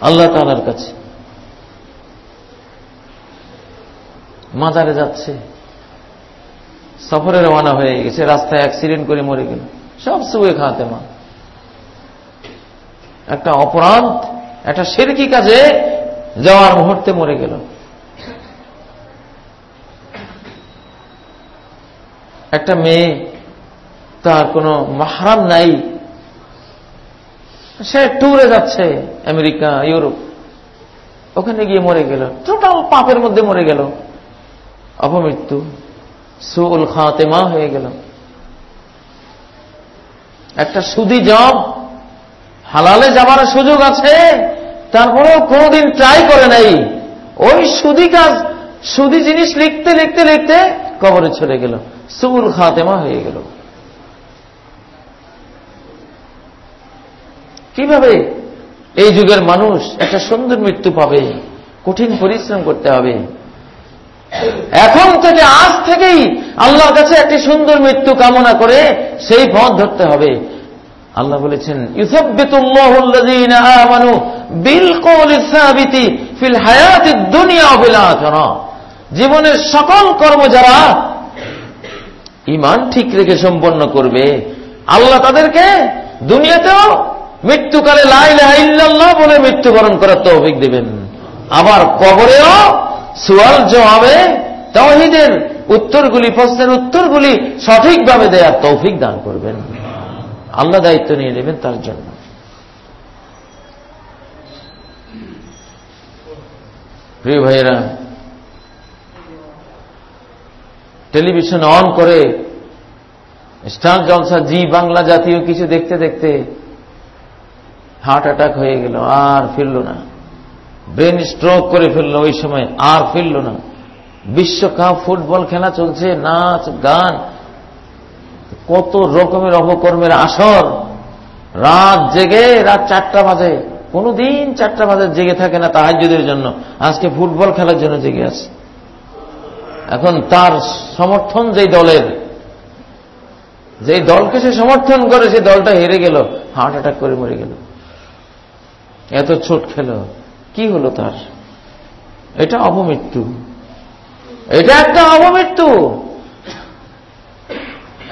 আল্লাহ তালার কাছে। মাজারে যাচ্ছে। সফরে রওনা হয়ে গেছে, রাস্তায় অ্যাক্সিডেন্ট করে মরে গেল। সব সুয়ে খাওয়াতে মা একটা অপরাধ, একটা সেরকি কাজে যাওয়ার মুহূর্তে মরে গেল। একটা মেয়ে তার কোনো মাহারাম নাই। সে ট্যুরে যাচ্ছে আমেরিকা, ইউরোপ। ওখানে গিয়ে মরে গেল। টোটাল পাপের মধ্যে মরে গেল। অপমৃত্যু। সুল মা হয়ে গেল। একটা সুদি জব, হালালে যাবার সুযোগ আছে, তারপরেও কোনদিন ট্রাই করে নাই। ওই সুদি কাজ, সুদি জিনিস লিখতে লিখতে লিখতে কবরে চলে গেল। সুল খাতেমা হয়ে গেল। কীভাবে এই যুগের মানুষ একটা সুন্দর মৃত্যু পাবে? কঠিন পরিশ্রম করতে হবে। এখন থেকে, আজ থেকেই আল্লাহর কাছে একটি সুন্দর মৃত্যু কামনা করে সেই পথ ধরতে হবে। আল্লাহ বলেছেন জীবনের সকল কর্ম যারা ইমান ঠিক রেখে সম্পন্ন করবে, আল্লাহ তাদেরকে দুনিয়াতেও মৃত্যুকালে লাইল্লাহ বলে মৃত্যুবরণ করার তৌফিক দেবেন। আবার কবরেও সুয়াল জবাবে তহিদের উত্তরগুলি, প্রশ্নের উত্তরগুলি সঠিকভাবে দেয়ার তৌফিক দান করবেন। আল্লাহ দায়িত্ব নিয়ে নেবেন তার জন্য। প্রিয় ভাইয়েরা, টেলিভিশন অন করে স্টার জলসা, জি বাংলা জাতীয় কিছু দেখতে দেখতে হার্ট অ্যাটাক হয়ে গেল, আর ফিরল না। ব্রেন স্ট্রোক করে ফেলল ওই সময়, আর ফিরল না। বিশ্বকাপ ফুটবল খেলা চলছে, নাচ, গান, কত রকমের অপকর্মের আসর। রাত জেগে রাত চারটা বাজে, কোনদিন চারটা বাজে জেগে থাকে না তাহাজুদের জন্য। আজকে ফুটবল খেলার জন্য জেগে আছে। এখন তার সমর্থন যেই দলের যে দলকে সে সমর্থন করে, সে দলটা হেরে গেল, হার্ট অ্যাটাক করে মরে গেল। এত ছোট খেল কি হলো তার? এটা অপমৃত্যু। এটা একটা অপমৃত্যু।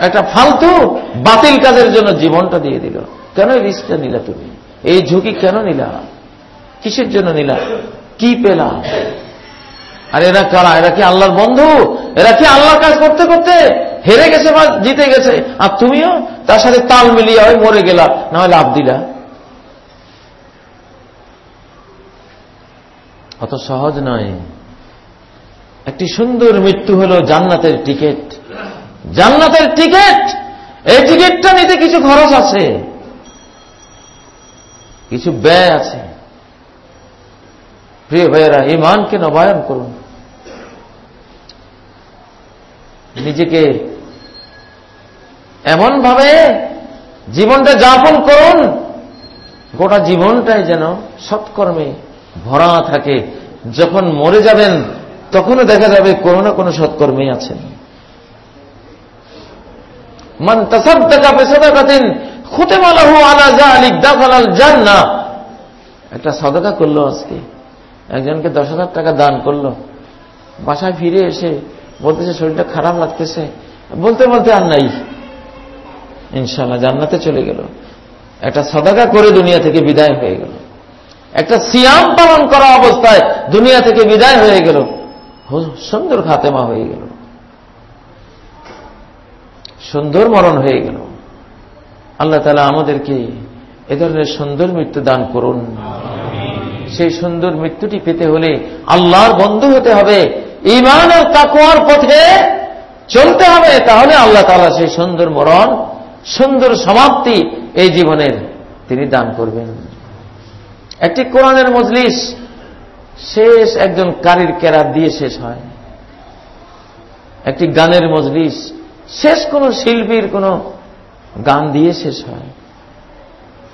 একটা ফালতু বাতিল কাজের জন্য জীবনটা দিয়ে দিল। কেন এই রিস্কটা নিলা তুমি? এই ঝুঁকি কেন নিলা? কিসের জন্য নিলা? কি পেলা? আর এরা কারা? এরা কি আল্লাহর বন্ধু? এরা কি আল্লাহর কাজ করতে করতে হেরে গেছে বা জিতে গেছে? আর তুমিও? তার সাথে তাল মিলিয়ে হয় মরে গেলা, না হয় লাভ দিলা। অত সহজ নয়। একটি সুন্দর মৃত্যু হল জান্নাতের টিকিট। জান্নাতের টিকিট! এই টিকিটটা নিতে কিছু খরচ আছে। কিছু ব্যয় আছে। প্রিয় ভাইয়েরা ইমানকে নবায়ন করুন। নিজেকে এমন ভাবে জীবনটা যাপন করুন, গোটা জীবনটাই যেন সৎকর্মে ভরা থাকে। যখন মরে যাবেন, তখনও দেখা যাবে কোনো না কোনো সৎকর্মী আছেন। মান তাসাদ্দাকা বিসাদাকাতিন খুতিমা লাহু আলা যালিক দাখালাল জান্নাহ। একটা সদকা করল আজকে। একজনকে দশ হাজার টাকা দান করল। বাসায় ফিরে এসে বলতেছে, শরীরটা খারাপ লাগতেছে। বলতে বলতে আর নাই। ইনশাল্লাহ জান্নাতে চলে গেল। একটা সদাকা করে দুনিয়া থেকে বিদায় হয়ে গেল। একটা সিয়াম পালন করা অবস্থায় দুনিয়া থেকে বিদায় হয়ে গেল। সুন্দর খাতেমা হয়ে গেল। সুন্দর মরণ হয়ে গেল। আল্লাহ তালা আমাদেরকে এ ধরনের সুন্দর মৃত্যু দান করুন। সেই সুন্দর মৃত্যুটি পেতে হলে আল্লাহর বন্ধু হতে হবে। ইমান ও তাকুয়ার পথে চলতে হবে। তাহলে আল্লাহ তালা সেই সুন্দর মরণ, সুন্দর সমাপ্তি এই জীবনের তিনি দান করবেন। একটি কোরআনের মজলিস শেষ একজন কারির কেরাত দিয়ে শেষ হয়। একটি গানের মজলিস শেষ কোন শিল্পীর কোন গান দিয়ে শেষ হয়।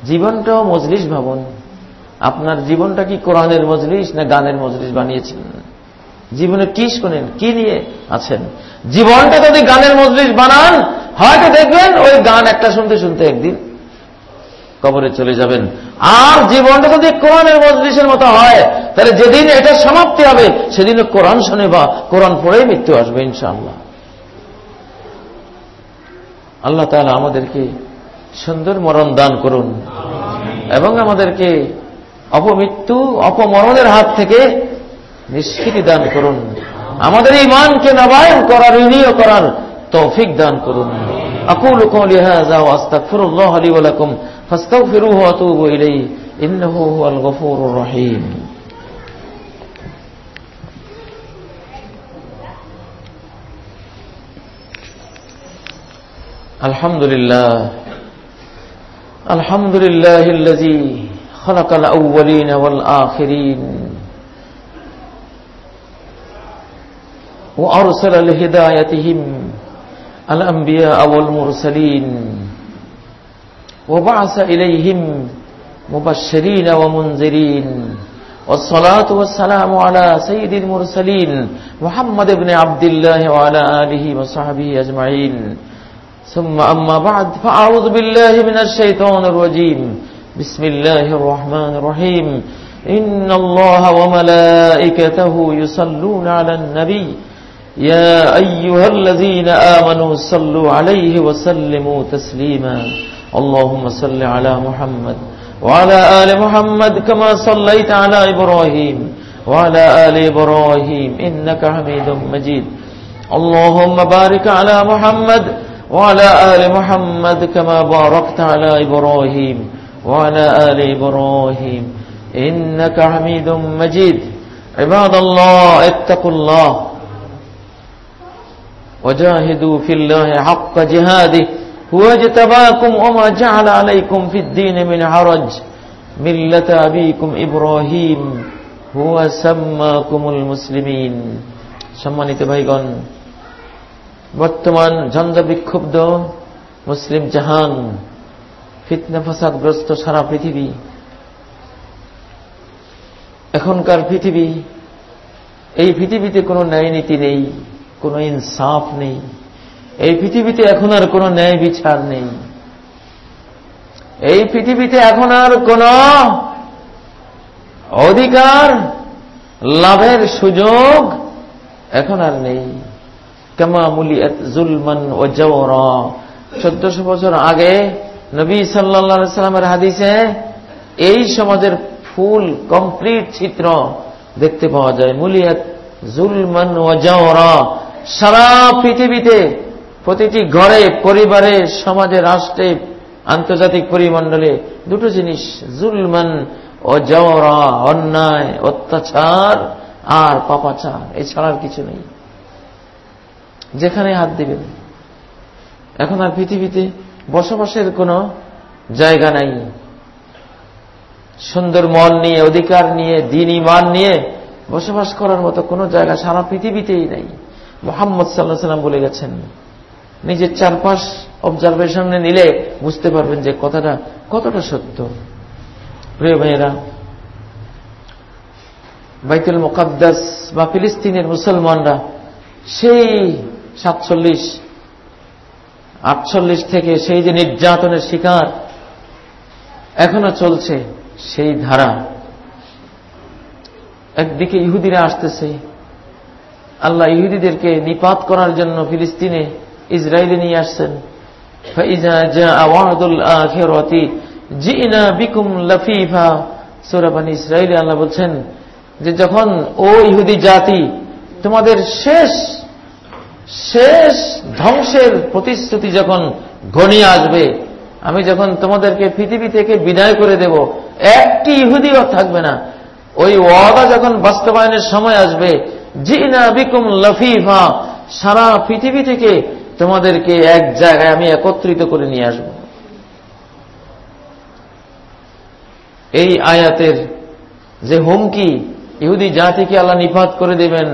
জীবনটাও মজলিস ভাবন। আপনার জীবনটা কি কোরআনের মজলিস না গানের মজলিস বানিয়েছেন? জীবনে কি শোনেন, কি নিয়ে আছেন? জীবনটা যদি গানের মজলিস বানান, হয়তো দেখবেন ওই গান একটা শুনতে শুনতে একদিন কবরে চলে যাবেন আর জীবনটা যদি কোরআনের মজলিসের মতো হয় তাহলে যেদিন এটা সমাপ্তি হবে সেদিন কোরআন শুনে বা কোরআন পড়েই মৃত্যু আসবে ইনশাআল্লাহ আল্লাহ তাহলে আমাদেরকে সুন্দর মরণ দান করুন এবং আমাদেরকে অপমৃত্যু অপমরণের হাত থেকে নিষ্কৃতি দান করুন আমাদের ইমানকে নবায়ন করার ঋণীয় করার তৌফিক দান করুন আকুল قولي هذا واستغفر الله لي ولكم فاستغفروه واتوبوا إليه. إنه هو الغفور الرحيم. الحمد لله. الحمد لله الذي خلق الأولين والآخرين وأرسل لهدايتهم الأنبياء والمرسلين وبعث إليهم مبشرين ومنذرين. والصلاة والسلام على سيد المرسلين محمد بن عبد الله وعلى آله وصحبه أجمعين. ثم أما بعد فأعوذ بالله من الشيطان الرجيم. بسم الله الرحمن الرحيم. إن الله وملائكته يصلون على النبي. يا أيها الذين آمنوا صلوا عليه وسلموا تسليما. اللهم صل على محمد وعلى آل محمد كما صليت على إبراهيم وعلى آل إبراهيم إنك حميد مجيد. اللهم بارك على محمد وعلى آل محمد كما باركت على إبراهيم وعلى آل إبراهيم إنك حميد مجيد. عباد الله اتقوا الله وجاهدوا في الله حق جهاده. هو اجتباكم وما جعل عليكم في الدين من حرج ملة أبيكم إبراهيم هو سماكم المسلمين সম্মানিত ভাইগণ বর্তমান ঝঞ্ঝ বিক্ষুব্ধ মুসলিম জাহান ফিতনা ফাসাদগ্রস্ত সারা পৃথিবী এখনকার পৃথিবী এই পৃথিবীতে কোনো ন্যায় নীতি নেই কোনো ইনসাফ নেই এই পৃথিবীতে এখন আর কোনো ন্যায় বিচার নেই। এই পৃথিবীতে এখন আর কোন অধিকার লাভের সুযোগ এখন আর নেই। কামামুলি জুলমান ও জওরা। চোদ্দশো বছর আগে নবী সাল্লা সাল্লামের হাদিসে এই সমাজের ফুল কমপ্লিট চিত্র দেখতে পাওয়া যায়। মুলিয়াত জুলমান ও জওরা সারা পৃথিবীতে প্রতিটি ঘরে, পরিবারে, সমাজে, রাষ্ট্রে, আন্তর্জাতিক পরিমণ্ডলে দুটো জিনিস, জুলমান অজরা অন্যায়, অত্যাচার আর পাপাচার এছাড়ার কিছু নেই। যেখানে হাত দিবেন। এখন আর পৃথিবীতে বসবাসের কোনো জায়গা নাই। সুন্দর মন নিয়ে, অধিকার নিয়ে দিন ইমান নিয়ে বসবাস করার মতো কোনো জায়গা সারা পৃথিবীতেই নাই। মোহাম্মদ সাল্লাহ সাল্লাম বলে গেছেন নিজের চারপাশ অবজারভেশনে নিলে বুঝতে পারবেন যে কথাটা কতটা সত্য। প্রিয় ভাইয়েরা, বাইতুল মোকাদ্দাস বা ফিলিস্তিনের মুসলমানরা সেই সাতচল্লিশ, আটচল্লিশ থেকে সেই যে নির্যাতনের শিকার এখনও চলছে সেই ধারা। একদিকে ইহুদিরা আসতেছে, আল্লাহ ইহুদিদেরকে নিপাত করার জন্য ফিলিস্তিনে ইসরায়েলে নিয়ে আসছেন। আল্লাহ বলছেন যে যখন, ও ইহুদি জাতি, তোমাদের শেষ শেষ ধ্বংসের প্রতিশ্রুতি যখন ঘনিয়ে আসবে, আমি যখন তোমাদেরকে পৃথিবী থেকে বিদায় করে দেব, একটি ইহুদিও থাকবে না। ওই ওয়াদা যখন বাস্তবায়নের সময় আসবে, জিনা বিকুম লফিফা, সারা পৃথিবী থেকে তোমাদেরকে এক জায়গায় আমি একত্রিত করে নিয়ে আসব। এই আয়াতের যে হুমকি, ইহুদি জাতিকে আল্লাহ নিপাত করে দেবেন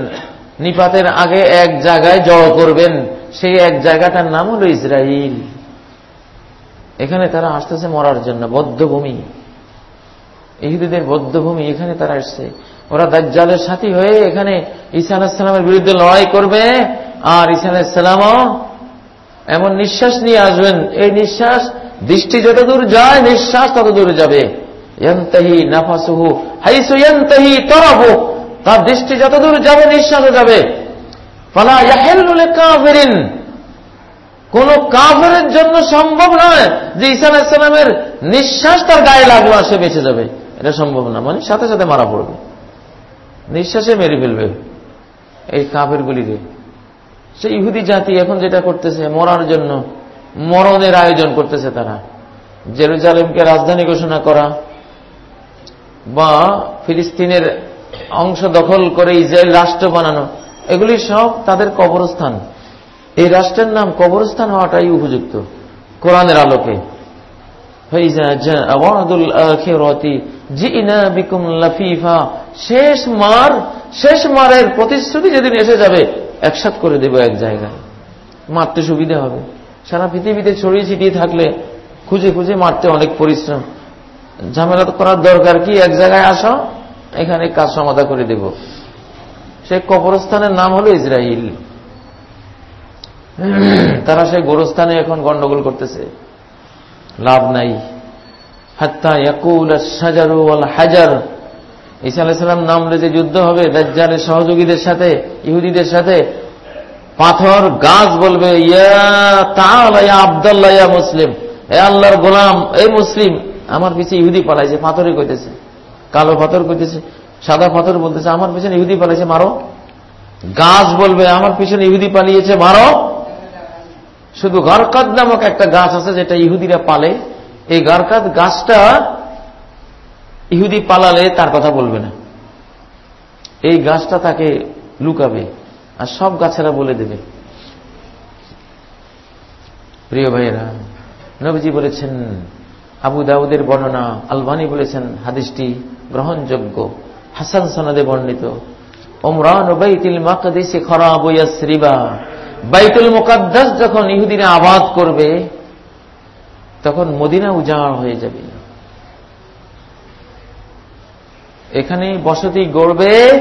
নিপাতের আগে এক জায়গায় জড় করবেন, সেই এক জায়গাটার নাম হল ইসরায়েল এখানে তারা আসতেছে মরার জন্য, বদ্ধভূমি। ইহুদিদের বদ্ধভূমি এখানে তারা আসছে। ওরা দাজ্জালের সাথী হয়ে এখানে ঈসা আলাহিসাল্লামের বিরুদ্ধে লড়াই করবে, আর ঈসা আলাহিসাল্লামও এমন নিঃশ্বাস নিয়ে আসবেন, এই নিঃশ্বাস, দৃষ্টি যত দূর যায়, নিঃশ্বাস তত দূর যাবে নাফাসুহু, হাইসু ইয়ান্তাহি তরফু, তার দৃষ্টি যত দূর যাবে, নিঃশ্বাসও যাবে। ফালা ইয়াহিল্লু কাফিরিন কোন কাফের জন্য সম্ভব নয় যে ঈসা আলাহিসাল্লামের নিঃশ্বাস তার গায়ে লাগল আর সে বেঁচে যাবে। এটা সম্ভব না মানে সাথে সাথে মারা পড়বে। নিঃশ্বাসে মেরে ফেলবে। এই কাপের গুলিকে সে ইহুদি জাতি এখন যেটা করতেছে, মরার জন্য মরণের আয়োজন করতেছে তারা। জেরুজালেমকে রাজধানী ঘোষণা করা বা ফিলিস্তিনের অংশ দখল করে ইসরায়েল রাষ্ট্র বানানো, এগুলি সব তাদের কবরস্থান। এই রাষ্ট্রের নাম কবরস্থান হওয়াটাই উপযুক্ত কোরআনের আলোকে। শেষ মার, শেষ মারের প্রতিশ্রুতি যেদিন এসে যাবে একসাথ করে দেব এক জায়গায়। মারতে সুবিধা হবে। সারা পৃথিবীতে ছড়িয়ে ছিটিয়ে থাকলে খুঁজে খুঁজে মারতে অনেক পরিশ্রম। ঝামেলা করার দরকার কি? এক জায়গায় আসো, এখানে কাজ সমাধা করে দেব। সে কবরস্থানের নাম হলো ইসরায়েল তারা সেই গোরস্থানে এখন গন্ডগোল করতেছে। লাভ নাই। হাজার। ঈসা আলাইসালাম নামলে যে যুদ্ধ হবে, দাজ্জালের সহযোগীদের সাথে, ইহুদিদের সাথে, পাথর, গাছ বলবে আবদাল্লাহ, ইয়া মুসলিম। এ আল্লাহর গোলাম এই মুসলিম। আমার পিছিয়ে ইহুদি পালাইছে পাথরে কইতেছে। কালো পাথর কইতেছে, সাদা পাথর বলতেছে, আমার পিছনে ইহুদি পালাইছে, মারো। গাছ বলবে, আমার পিছনে ইহুদি পালিয়েছে, মারো। শুধু গারকাত নামক একটা গাছ আছে, যেটা ইহুদিরা পালে। এই গারকাত গাছটা ইহুদি পালালে তার কথা বলবে না। এই গাছটা তাকে লুকাবে আর সব গাছেরা বলে দেবে। প্রিয় ভাইয়েরা, নবীজি বলেছেন, আবু দাউদের বর্ণনা, আলবানি বলেছেন, হাদিসটি গ্রহণযোগ্য, হাসান সনদে বর্ণিত। ওমরান বাইতিল মাকাদিসে খরাব ইয়াসরিবা। বাইতুল মোকাদ্দাস যখন ইহুদিনে আবাদ করবে, তখন মদিনা উজাড় হয়ে যাবে। এখানে বসতি গড়বে,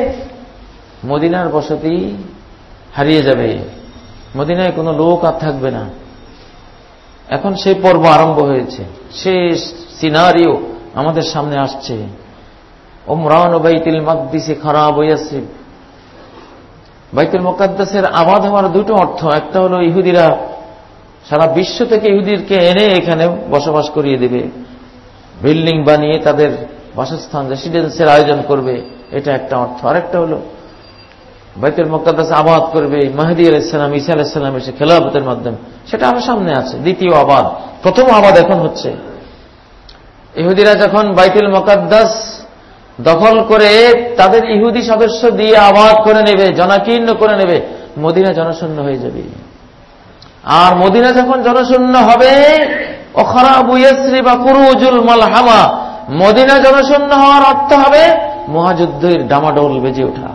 মদিনার বসতি হারিয়ে যাবে। মদিনায় কোনো লোক আর থাকবে না। এখন সেই পর্ব আরম্ভ হয়েছে। শেষ সিনারিও আমাদের সামনে আসছে। ওমরান ও বাইতিল মাকদিসে খারাপ হইয়াছে বাইতুল মোকাদ্দাসের আবাদ হওয়ার দুটো অর্থ, একটা হলো ইহুদিরা সারা বিশ্ব থেকে ইহুদিরকে এনে এখানে বসবাস করিয়ে দেবে। বিল্ডিং বানিয়ে তাদের বাসস্থান রেসিডেন্সের আয়োজন করবে, এটা একটা অর্থ। আরেকটা হলো, বাইতুল মোকাদ্দাস আবাদ করবে, মাহদি আলাইসালাম ইসা আলাইসালাম এসে খেলাফতের মাধ্যমে। সেটা আমার সামনে আছে, দ্বিতীয় আবাদ। প্রথম আবাদ এখন হচ্ছে। ইহুদিরা যখন বাইতুল মোকাদ্দাস দখল করে, তাদের ইহুদি সদস্য দিয়ে আবাদ করে নেবে, জনাকীর্ণ করে নেবে, মদিনা জনশূন্য হয়ে যাবে। আর মদিনা যখন জনশূন্য হবে অখরাবুয়াশ্রী বা কুরুজুল মালহামা মদিনা জনশূন্য হওয়ার অর্থ হবে মহাযুদ্ধের ডামাডোল বেজে ওঠা।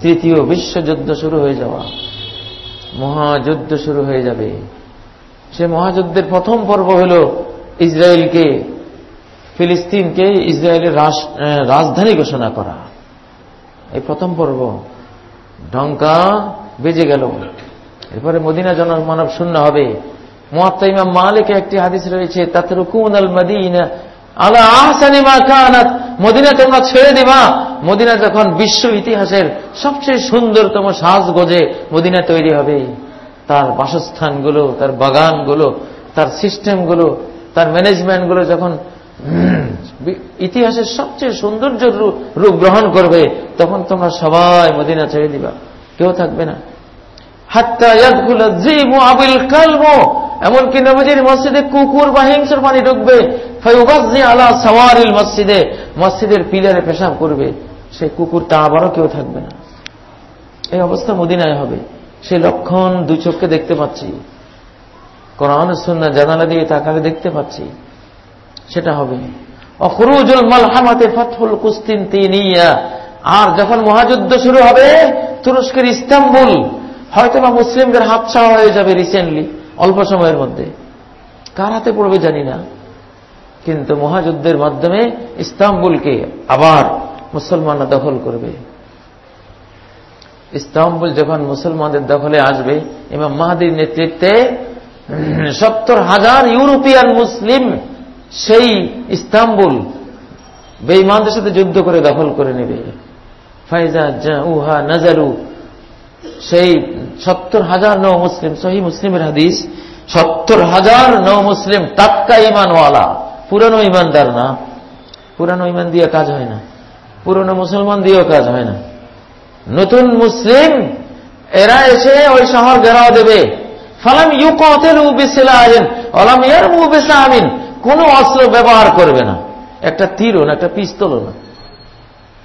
তৃতীয় বিশ্বযুদ্ধ শুরু হয়ে যাওয়া। মহাযুদ্ধ শুরু হয়ে যাবে। সে মহাযুদ্ধের প্রথম পর্ব হল ইসরায়েলকে, ফিলিস্তিনকে ইসরায়েলের রাজধানী ঘোষণা করা। এই প্রথম পর্ব ঢঙ্কা বেজে গেল। এরপরে মদিনা জন মানব শূন্য হবে। মোয়াত্তাইমা মালিকে একটি হাদিস রয়েছে তাতে রুকুন আল মদিনা আলা আহসানি মা কানাত, মদিনা তোমরা ছেড়ে দিবা। মদিনা যখন বিশ্ব ইতিহাসের সবচেয়ে সুন্দরতম সাজগোজে মদিনা তৈরি হবে, তার বাসস্থানগুলো, তার বাগানগুলো, তার সিস্টেমগুলো, তার ম্যানেজমেন্টগুলো যখন ইতিহাসের সবচেয়ে সৌন্দর্য রূপ গ্রহণ করবে, তখন তোমরা সবাই মদিনা ছেড়ে দিবা। কেউ থাকবে না। এমনকি নবজির মসজিদে কুকুর বা হিংসর পানি ঢুকবে আলা সওয়ারিল মসজিদে, মসজিদের পিলারে পেশাব করবে, সে কুকুরটা আবারও কেউ থাকবে না। এই অবস্থা মদিনায় হবে। সে লক্ষণ দু চোখকে দেখতে পাচ্ছি। কোরআন সুন্না জানালা দিয়ে তাকালে দেখতে পাচ্ছি। সেটা হবে। অখরুজুল মালহামাতে ফতহুল কুস্তিন তিনিয়া। আর যখন মহাযুদ্ধ শুরু হবে, তুরস্কের ইস্তাম্বুল হয়তো বা মুসলিমদের হাত ছাওয়া হয়ে যাবে রিসেন্টলি অল্প সময়ের মধ্যে। কার হাতে পড়বে জানি না। কিন্তু মহাযুদ্ধের মাধ্যমে ইস্তাম্বুলকে আবার মুসলমানরা দখল করবে। ইস্তাম্বুল যখন মুসলমানদের দখলে আসবে এবং মাহাদির নেতৃত্বে সত্তর হাজার ইউরোপিয়ান মুসলিম সেই ইস্তাম্বুল বেইমানদের সাথে যুদ্ধ করে দখল করে নেবে। ফাইজা উহা নাজারু, সেই সত্তর হাজার নৌ মুসলিম, সহি মুসলিমের হাদিস, সত্তর হাজার নৌ মুসলিম টাটকা ইমানওয়ালা পুরানো ইমানদার না। পুরানো ইমান দিয়ে কাজ হয় না। পুরনো মুসলমান দিয়েও কাজ হয় না। নতুন মুসলিম, এরা এসে ওই শহর ঘেরাও দেবে। ফালাম ইউ উবিসাহিন অলাম ইয়ার মুবিসাহিন কোন অস্ত্র ব্যবহার করবে না। একটা তীরও না, একটা পিস্তলও না।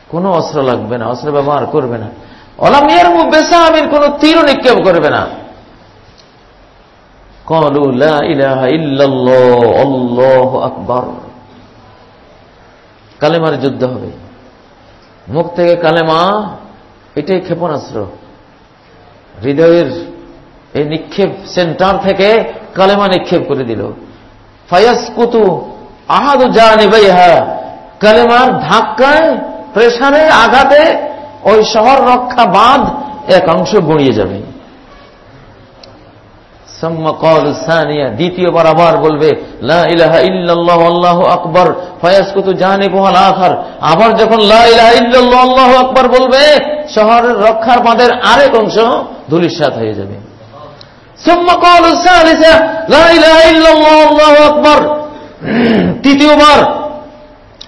কোনো অস্ত্র লাগবে না, অস্ত্র ব্যবহার করবে না। অলামিয়ার মুবেসাহামির কোন তীরও নিক্ষেপ করবে না। আকবর কালেমার যুদ্ধ হবে। মুখ থেকে কালেমা এটাই ক্ষেপণাস্ত্র। হৃদয়ের এই নিক্ষেপ সেন্টার থেকে কালেমা নিক্ষেপ করে দিল। ফায়াস কুতু আহাদু যা নেবে কালেমার ধাক্কায় প্রেশারে আঘাতে ওই শহর রক্ষা বাঁধ এক অংশ গড়িয়ে যাবে। দ্বিতীয়বার আবার বলবে আকবর। ফয়াসকুতু জাহানি পোহাল আখার, আবার যখন লাহ আকবর বলবে, শহরের রক্ষার বাঁধের আরেক অংশ ধুলিসাত হয়ে যাবে। তৃতীয়বার,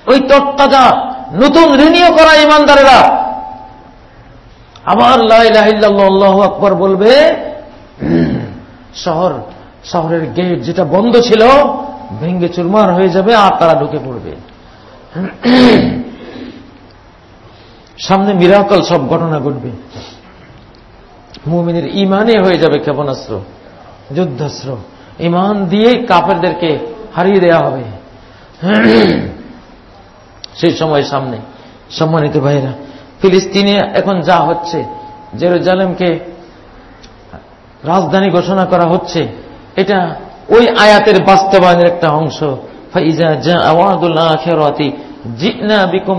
ওই তত্তাজা, নতুন ঋণীয় করা ইমানদারেরা, আবার লাহ আকবর বলবে শহর, শহরের গেট যেটা বন্ধ ছিল ভেঙ্গে চুরমার হয়ে যাবে আর তারা ঢুকে পড়বে। সামনে মিরাকল সব ঘটনা ঘটবে। মুমিনের ইমানে হয়ে যাবে ক্ষেপণাস্ত্র, যুদ্ধাস্ত্র। ইমান দিয়ে কাপেরদেরকে হারিয়ে দেয়া হবে। সেই সময় সামনে সম্মানিত ভাইরা ফিলিস্তিনে এখন যা হচ্ছে, জেরুজালেমকে রাজধানী ঘোষণা করা হচ্ছে। এটা ওই আয়াতের বাস্তবায়নের একটা অংশ।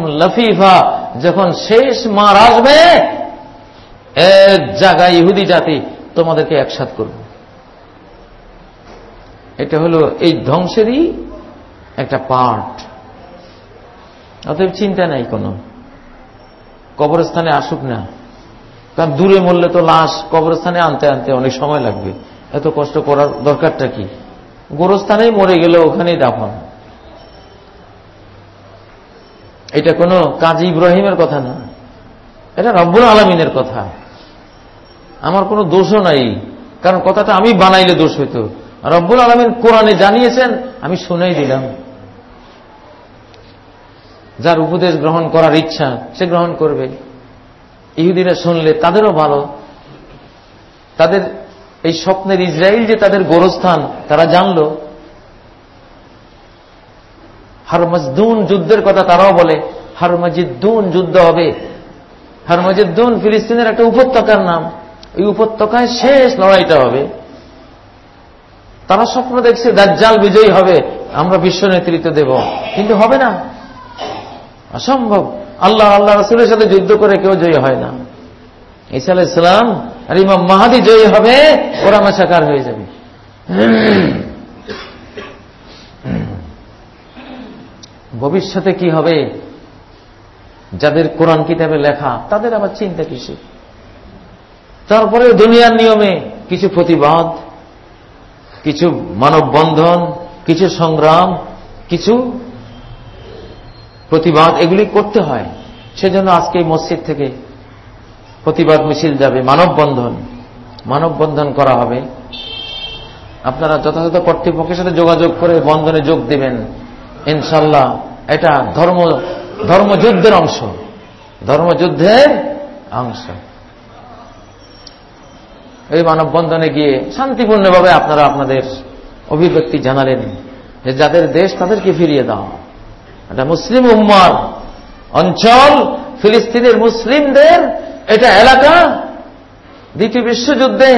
লফিফা, যখন শেষ মার আসবে, এক জায়গায় ইহুদি জাতি তোমাদেরকে একসাথ করব। এটা হলো এই ধ্বংসেরই একটা পার্ট অতএব চিন্তা নাই কোনো। কবরস্থানে আসুক না। কারণ দূরে মরলে তো লাশ কবরস্থানে আনতে আনতে অনেক সময় লাগবে। এত কষ্ট করার দরকারটা কি? গোরস্থানেই মরে গেলে ওখানেই দাফন। এটা কোনো কাজী ইব্রাহিমের কথা না। এটা রব্বুল আলমিনের কথা। আমার কোনো দোষও নাই। কারণ কথাটা আমি বানাইলে দোষ হইত। রব্বুল আলমিন কোরআনে জানিয়েছেন, আমি শুনেই দিলাম। যার উপদেশ গ্রহণ করার ইচ্ছা, সে গ্রহণ করবে। ইহুদিরা শুনলে তাদেরও ভালো। তাদের এই স্বপ্নের ইসরায়েল যে তাদের গোরস্থান, তারা জানল। হারমজদুন যুদ্ধের কথা তারাও বলে হারমজিদ্দুন যুদ্ধ হবে। হারমজিদ্দুন ফিলিস্তিনের একটা উপত্যকার নাম। এই উপত্যকায় শেষ লড়াইটা হবে। তারা স্বপ্ন দেখছে, দাজ্জাল বিজয়ী হবে, আমরা বিশ্ব নেতৃত্ব দেব। কিন্তু হবে না। অসম্ভব। আল্লাহ আল্লাহ রসুলের সাথে যুদ্ধ করে কেউ জয়ী হয় না। ঈসা আলাহ ইসলাম আর ইমাম মাহাদি জয়ী হবে ওরা মাসাকার হয়ে যাবে। ভবিষ্যতে কি হবে? যাদের কোরআন কিতাবে লেখা, তাদের আবার চিন্তা কিসে? তারপরে দুনিয়ার নিয়মে কিছু প্রতিবাদ, কিছু মানববন্ধন, কিছু সংগ্রাম, কিছু প্রতিবাদ এগুলি করতে হয়। সেজন্য আজকে মসজিদ থেকে প্রতিবাদ মিছিল যাবে। মানববন্ধন। মানববন্ধন করা হবে। আপনারা যথাযথ কর্তৃপক্ষের সাথে যোগাযোগ করে বন্ধনে যোগ দেবেন। ইনশাল্লাহ এটা ধর্ম, ধর্মযুদ্ধের অংশ। ধর্মযুদ্ধের অংশ। এই মানববন্ধনে গিয়ে শান্তিপূর্ণভাবে আপনারা আপনাদের অভিব্যক্তি জানালেন যে যাদের দেশ তাদেরকে ফিরিয়ে দাও। এটা মুসলিম উম্মার অঞ্চল, ফিলিস্তিনের মুসলিমদের এটা এলাকা, দ্বিতীয় বিশ্বযুদ্ধে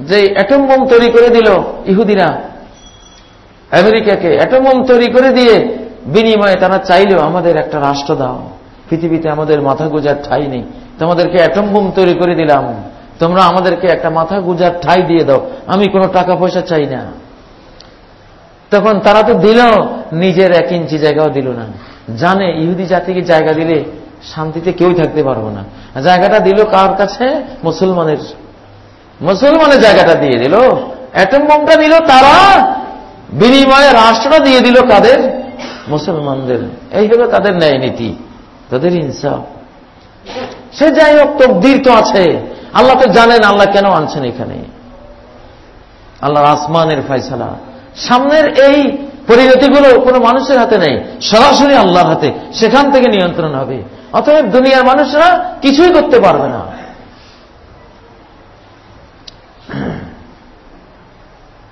যে অ্যাটম বোম তৈরি করে দিল ইহুদিরা, আমেরিকাকে অ্যাটম বোম তৈরি করে দিয়ে বিনিময়ে তারা চাইল, আমাদের একটা রাষ্ট্র দাও। পৃথিবীতে আমাদের মাথা গুজার ঠাই নেই। তোমাদেরকে অ্যাটম বোম তৈরি করে দিলাম। তোমরা আমাদেরকে একটা মাথা গুজার ঠাই দিয়ে দাও। আমি কোনো টাকা পয়সা চাই না। তখন তারা তো দিল, নিজের এক ইঞ্চি জায়গাও দিল না। জানে, ইহুদি জাতিকে জায়গা দিলে শান্তিতে কেউ থাকতে পারব না। জায়গাটা দিল কার কাছে? মুসলমানের। মুসলমানের জায়গাটা দিয়ে দিল। অ্যাটম বোমটা দিল তারা, বিনিময়ে রাষ্ট্রটা দিয়ে দিল কাদের মুসলমানদের। এই হলো তাদের ন্যায় নীতি, তাদের ইনসাফ। সে যাই হোক, তকদির তো আছে। আল্লাহ তো জানেন, আল্লাহ কেন আনছেন এখানে? আল্লাহর আসমানের ফয়সালা। সামনের এই পরিণতিগুলো কোনো মানুষের হাতে নেই। সরাসরি আল্লাহর হাতে। সেখান থেকে নিয়ন্ত্রণ হবে। অতএব দুনিয়ার মানুষরা কিছুই করতে পারবে না।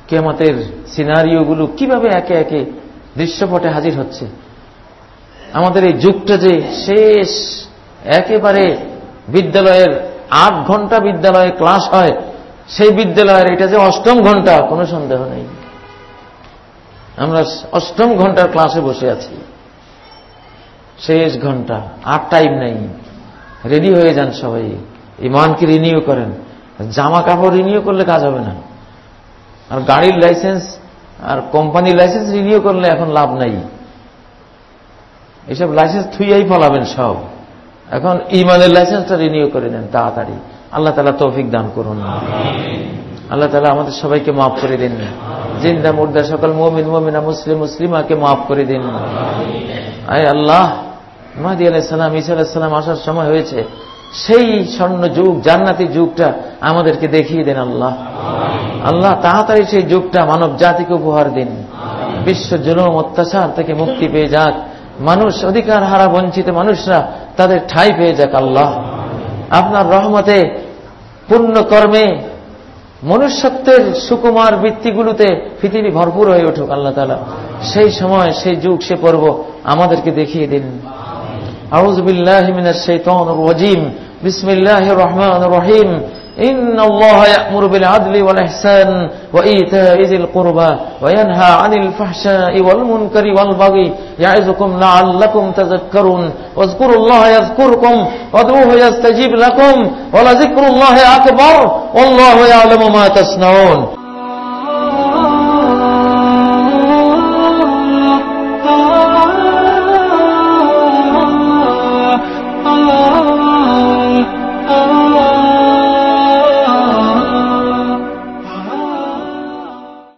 কেমতের সিনারিওগুলো কীভাবে একে একে দৃশ্যপটে হাজির হচ্ছে? আমাদের এই যুগটা যে শেষ, একেবারে বিদ্যালয়ের আট ঘণ্টা বিদ্যালয়ে ক্লাস হয়, সেই বিদ্যালয়ের এটা যে অষ্টম ঘণ্টা কোনো সন্দেহ নেই। আমরা অষ্টম ঘণ্টার ক্লাসে বসে আছি। শেষ ঘণ্টা, আর টাইম নেই। রেডি হয়ে যান সবাই। ইমানকে রিনিউ করেন। জামা কাপড় রিনিউ করলে কাজ হবে না। আর গাড়ির লাইসেন্স আর কোম্পানির লাইসেন্স রিনিউ করলে এখন লাভ নাই। এসব লাইসেন্স থুইয়াই ফলাবেন সব। এখন ইমানের লাইসেন্সটা রিনিউ করে নেন তাড়াতাড়ি। আল্লাহ তালা তৌফিক দান করুন। আল্লাহ তালা আমাদের সবাইকে মাফ করে দিন। জিন্দা, মুর্দা, সকল মমিন, মমিনা, মুসলিম, মুসলিমাকে মাফ করে দিন। আয় আল্লাহ, মাহাদি আলাইসালাম ইসা আলাইসালাম আসার সময় হয়েছে। সেই স্বর্ণ যুগ, জান্নাতি যুগটা আমাদেরকে দেখিয়ে দেন আল্লাহ। আল্লাহ তাড়াতাড়ি সেই যুগটা মানব জাতিকে উপহার দিন। বিশ্ব জুলম, অত্যাচার থেকে মুক্তি পেয়ে যাক। মানুষ, অধিকার হারা, বঞ্চিত মানুষরা তাদের ঠাই পেয়ে যাক আল্লাহ। আপনার রহমতে পূর্ণ কর্মে মনুষ্যত্বের সুকুমার বৃত্তিগুলোতে পৃথিবী ভরপুর হয়ে উঠুক আল্লাহ তালা সেই সময়, সেই যুগ, সে পর্ব আমাদেরকে দেখিয়ে দিন। আউজ বিল্লাহ সেই তন রজিম। বিসমিল্লাহ রহমান রহিম। إن الله يأمر بالعدل والإحسان وإيتاء ذي القربى وينهى عن الفحشاء والمنكر والبغي يعظكم لعلكم تذكرون واذكروا الله يذكركم وادعوه يستجيب لكم ولذكر الله أكبر والله يعلم ما تصنعون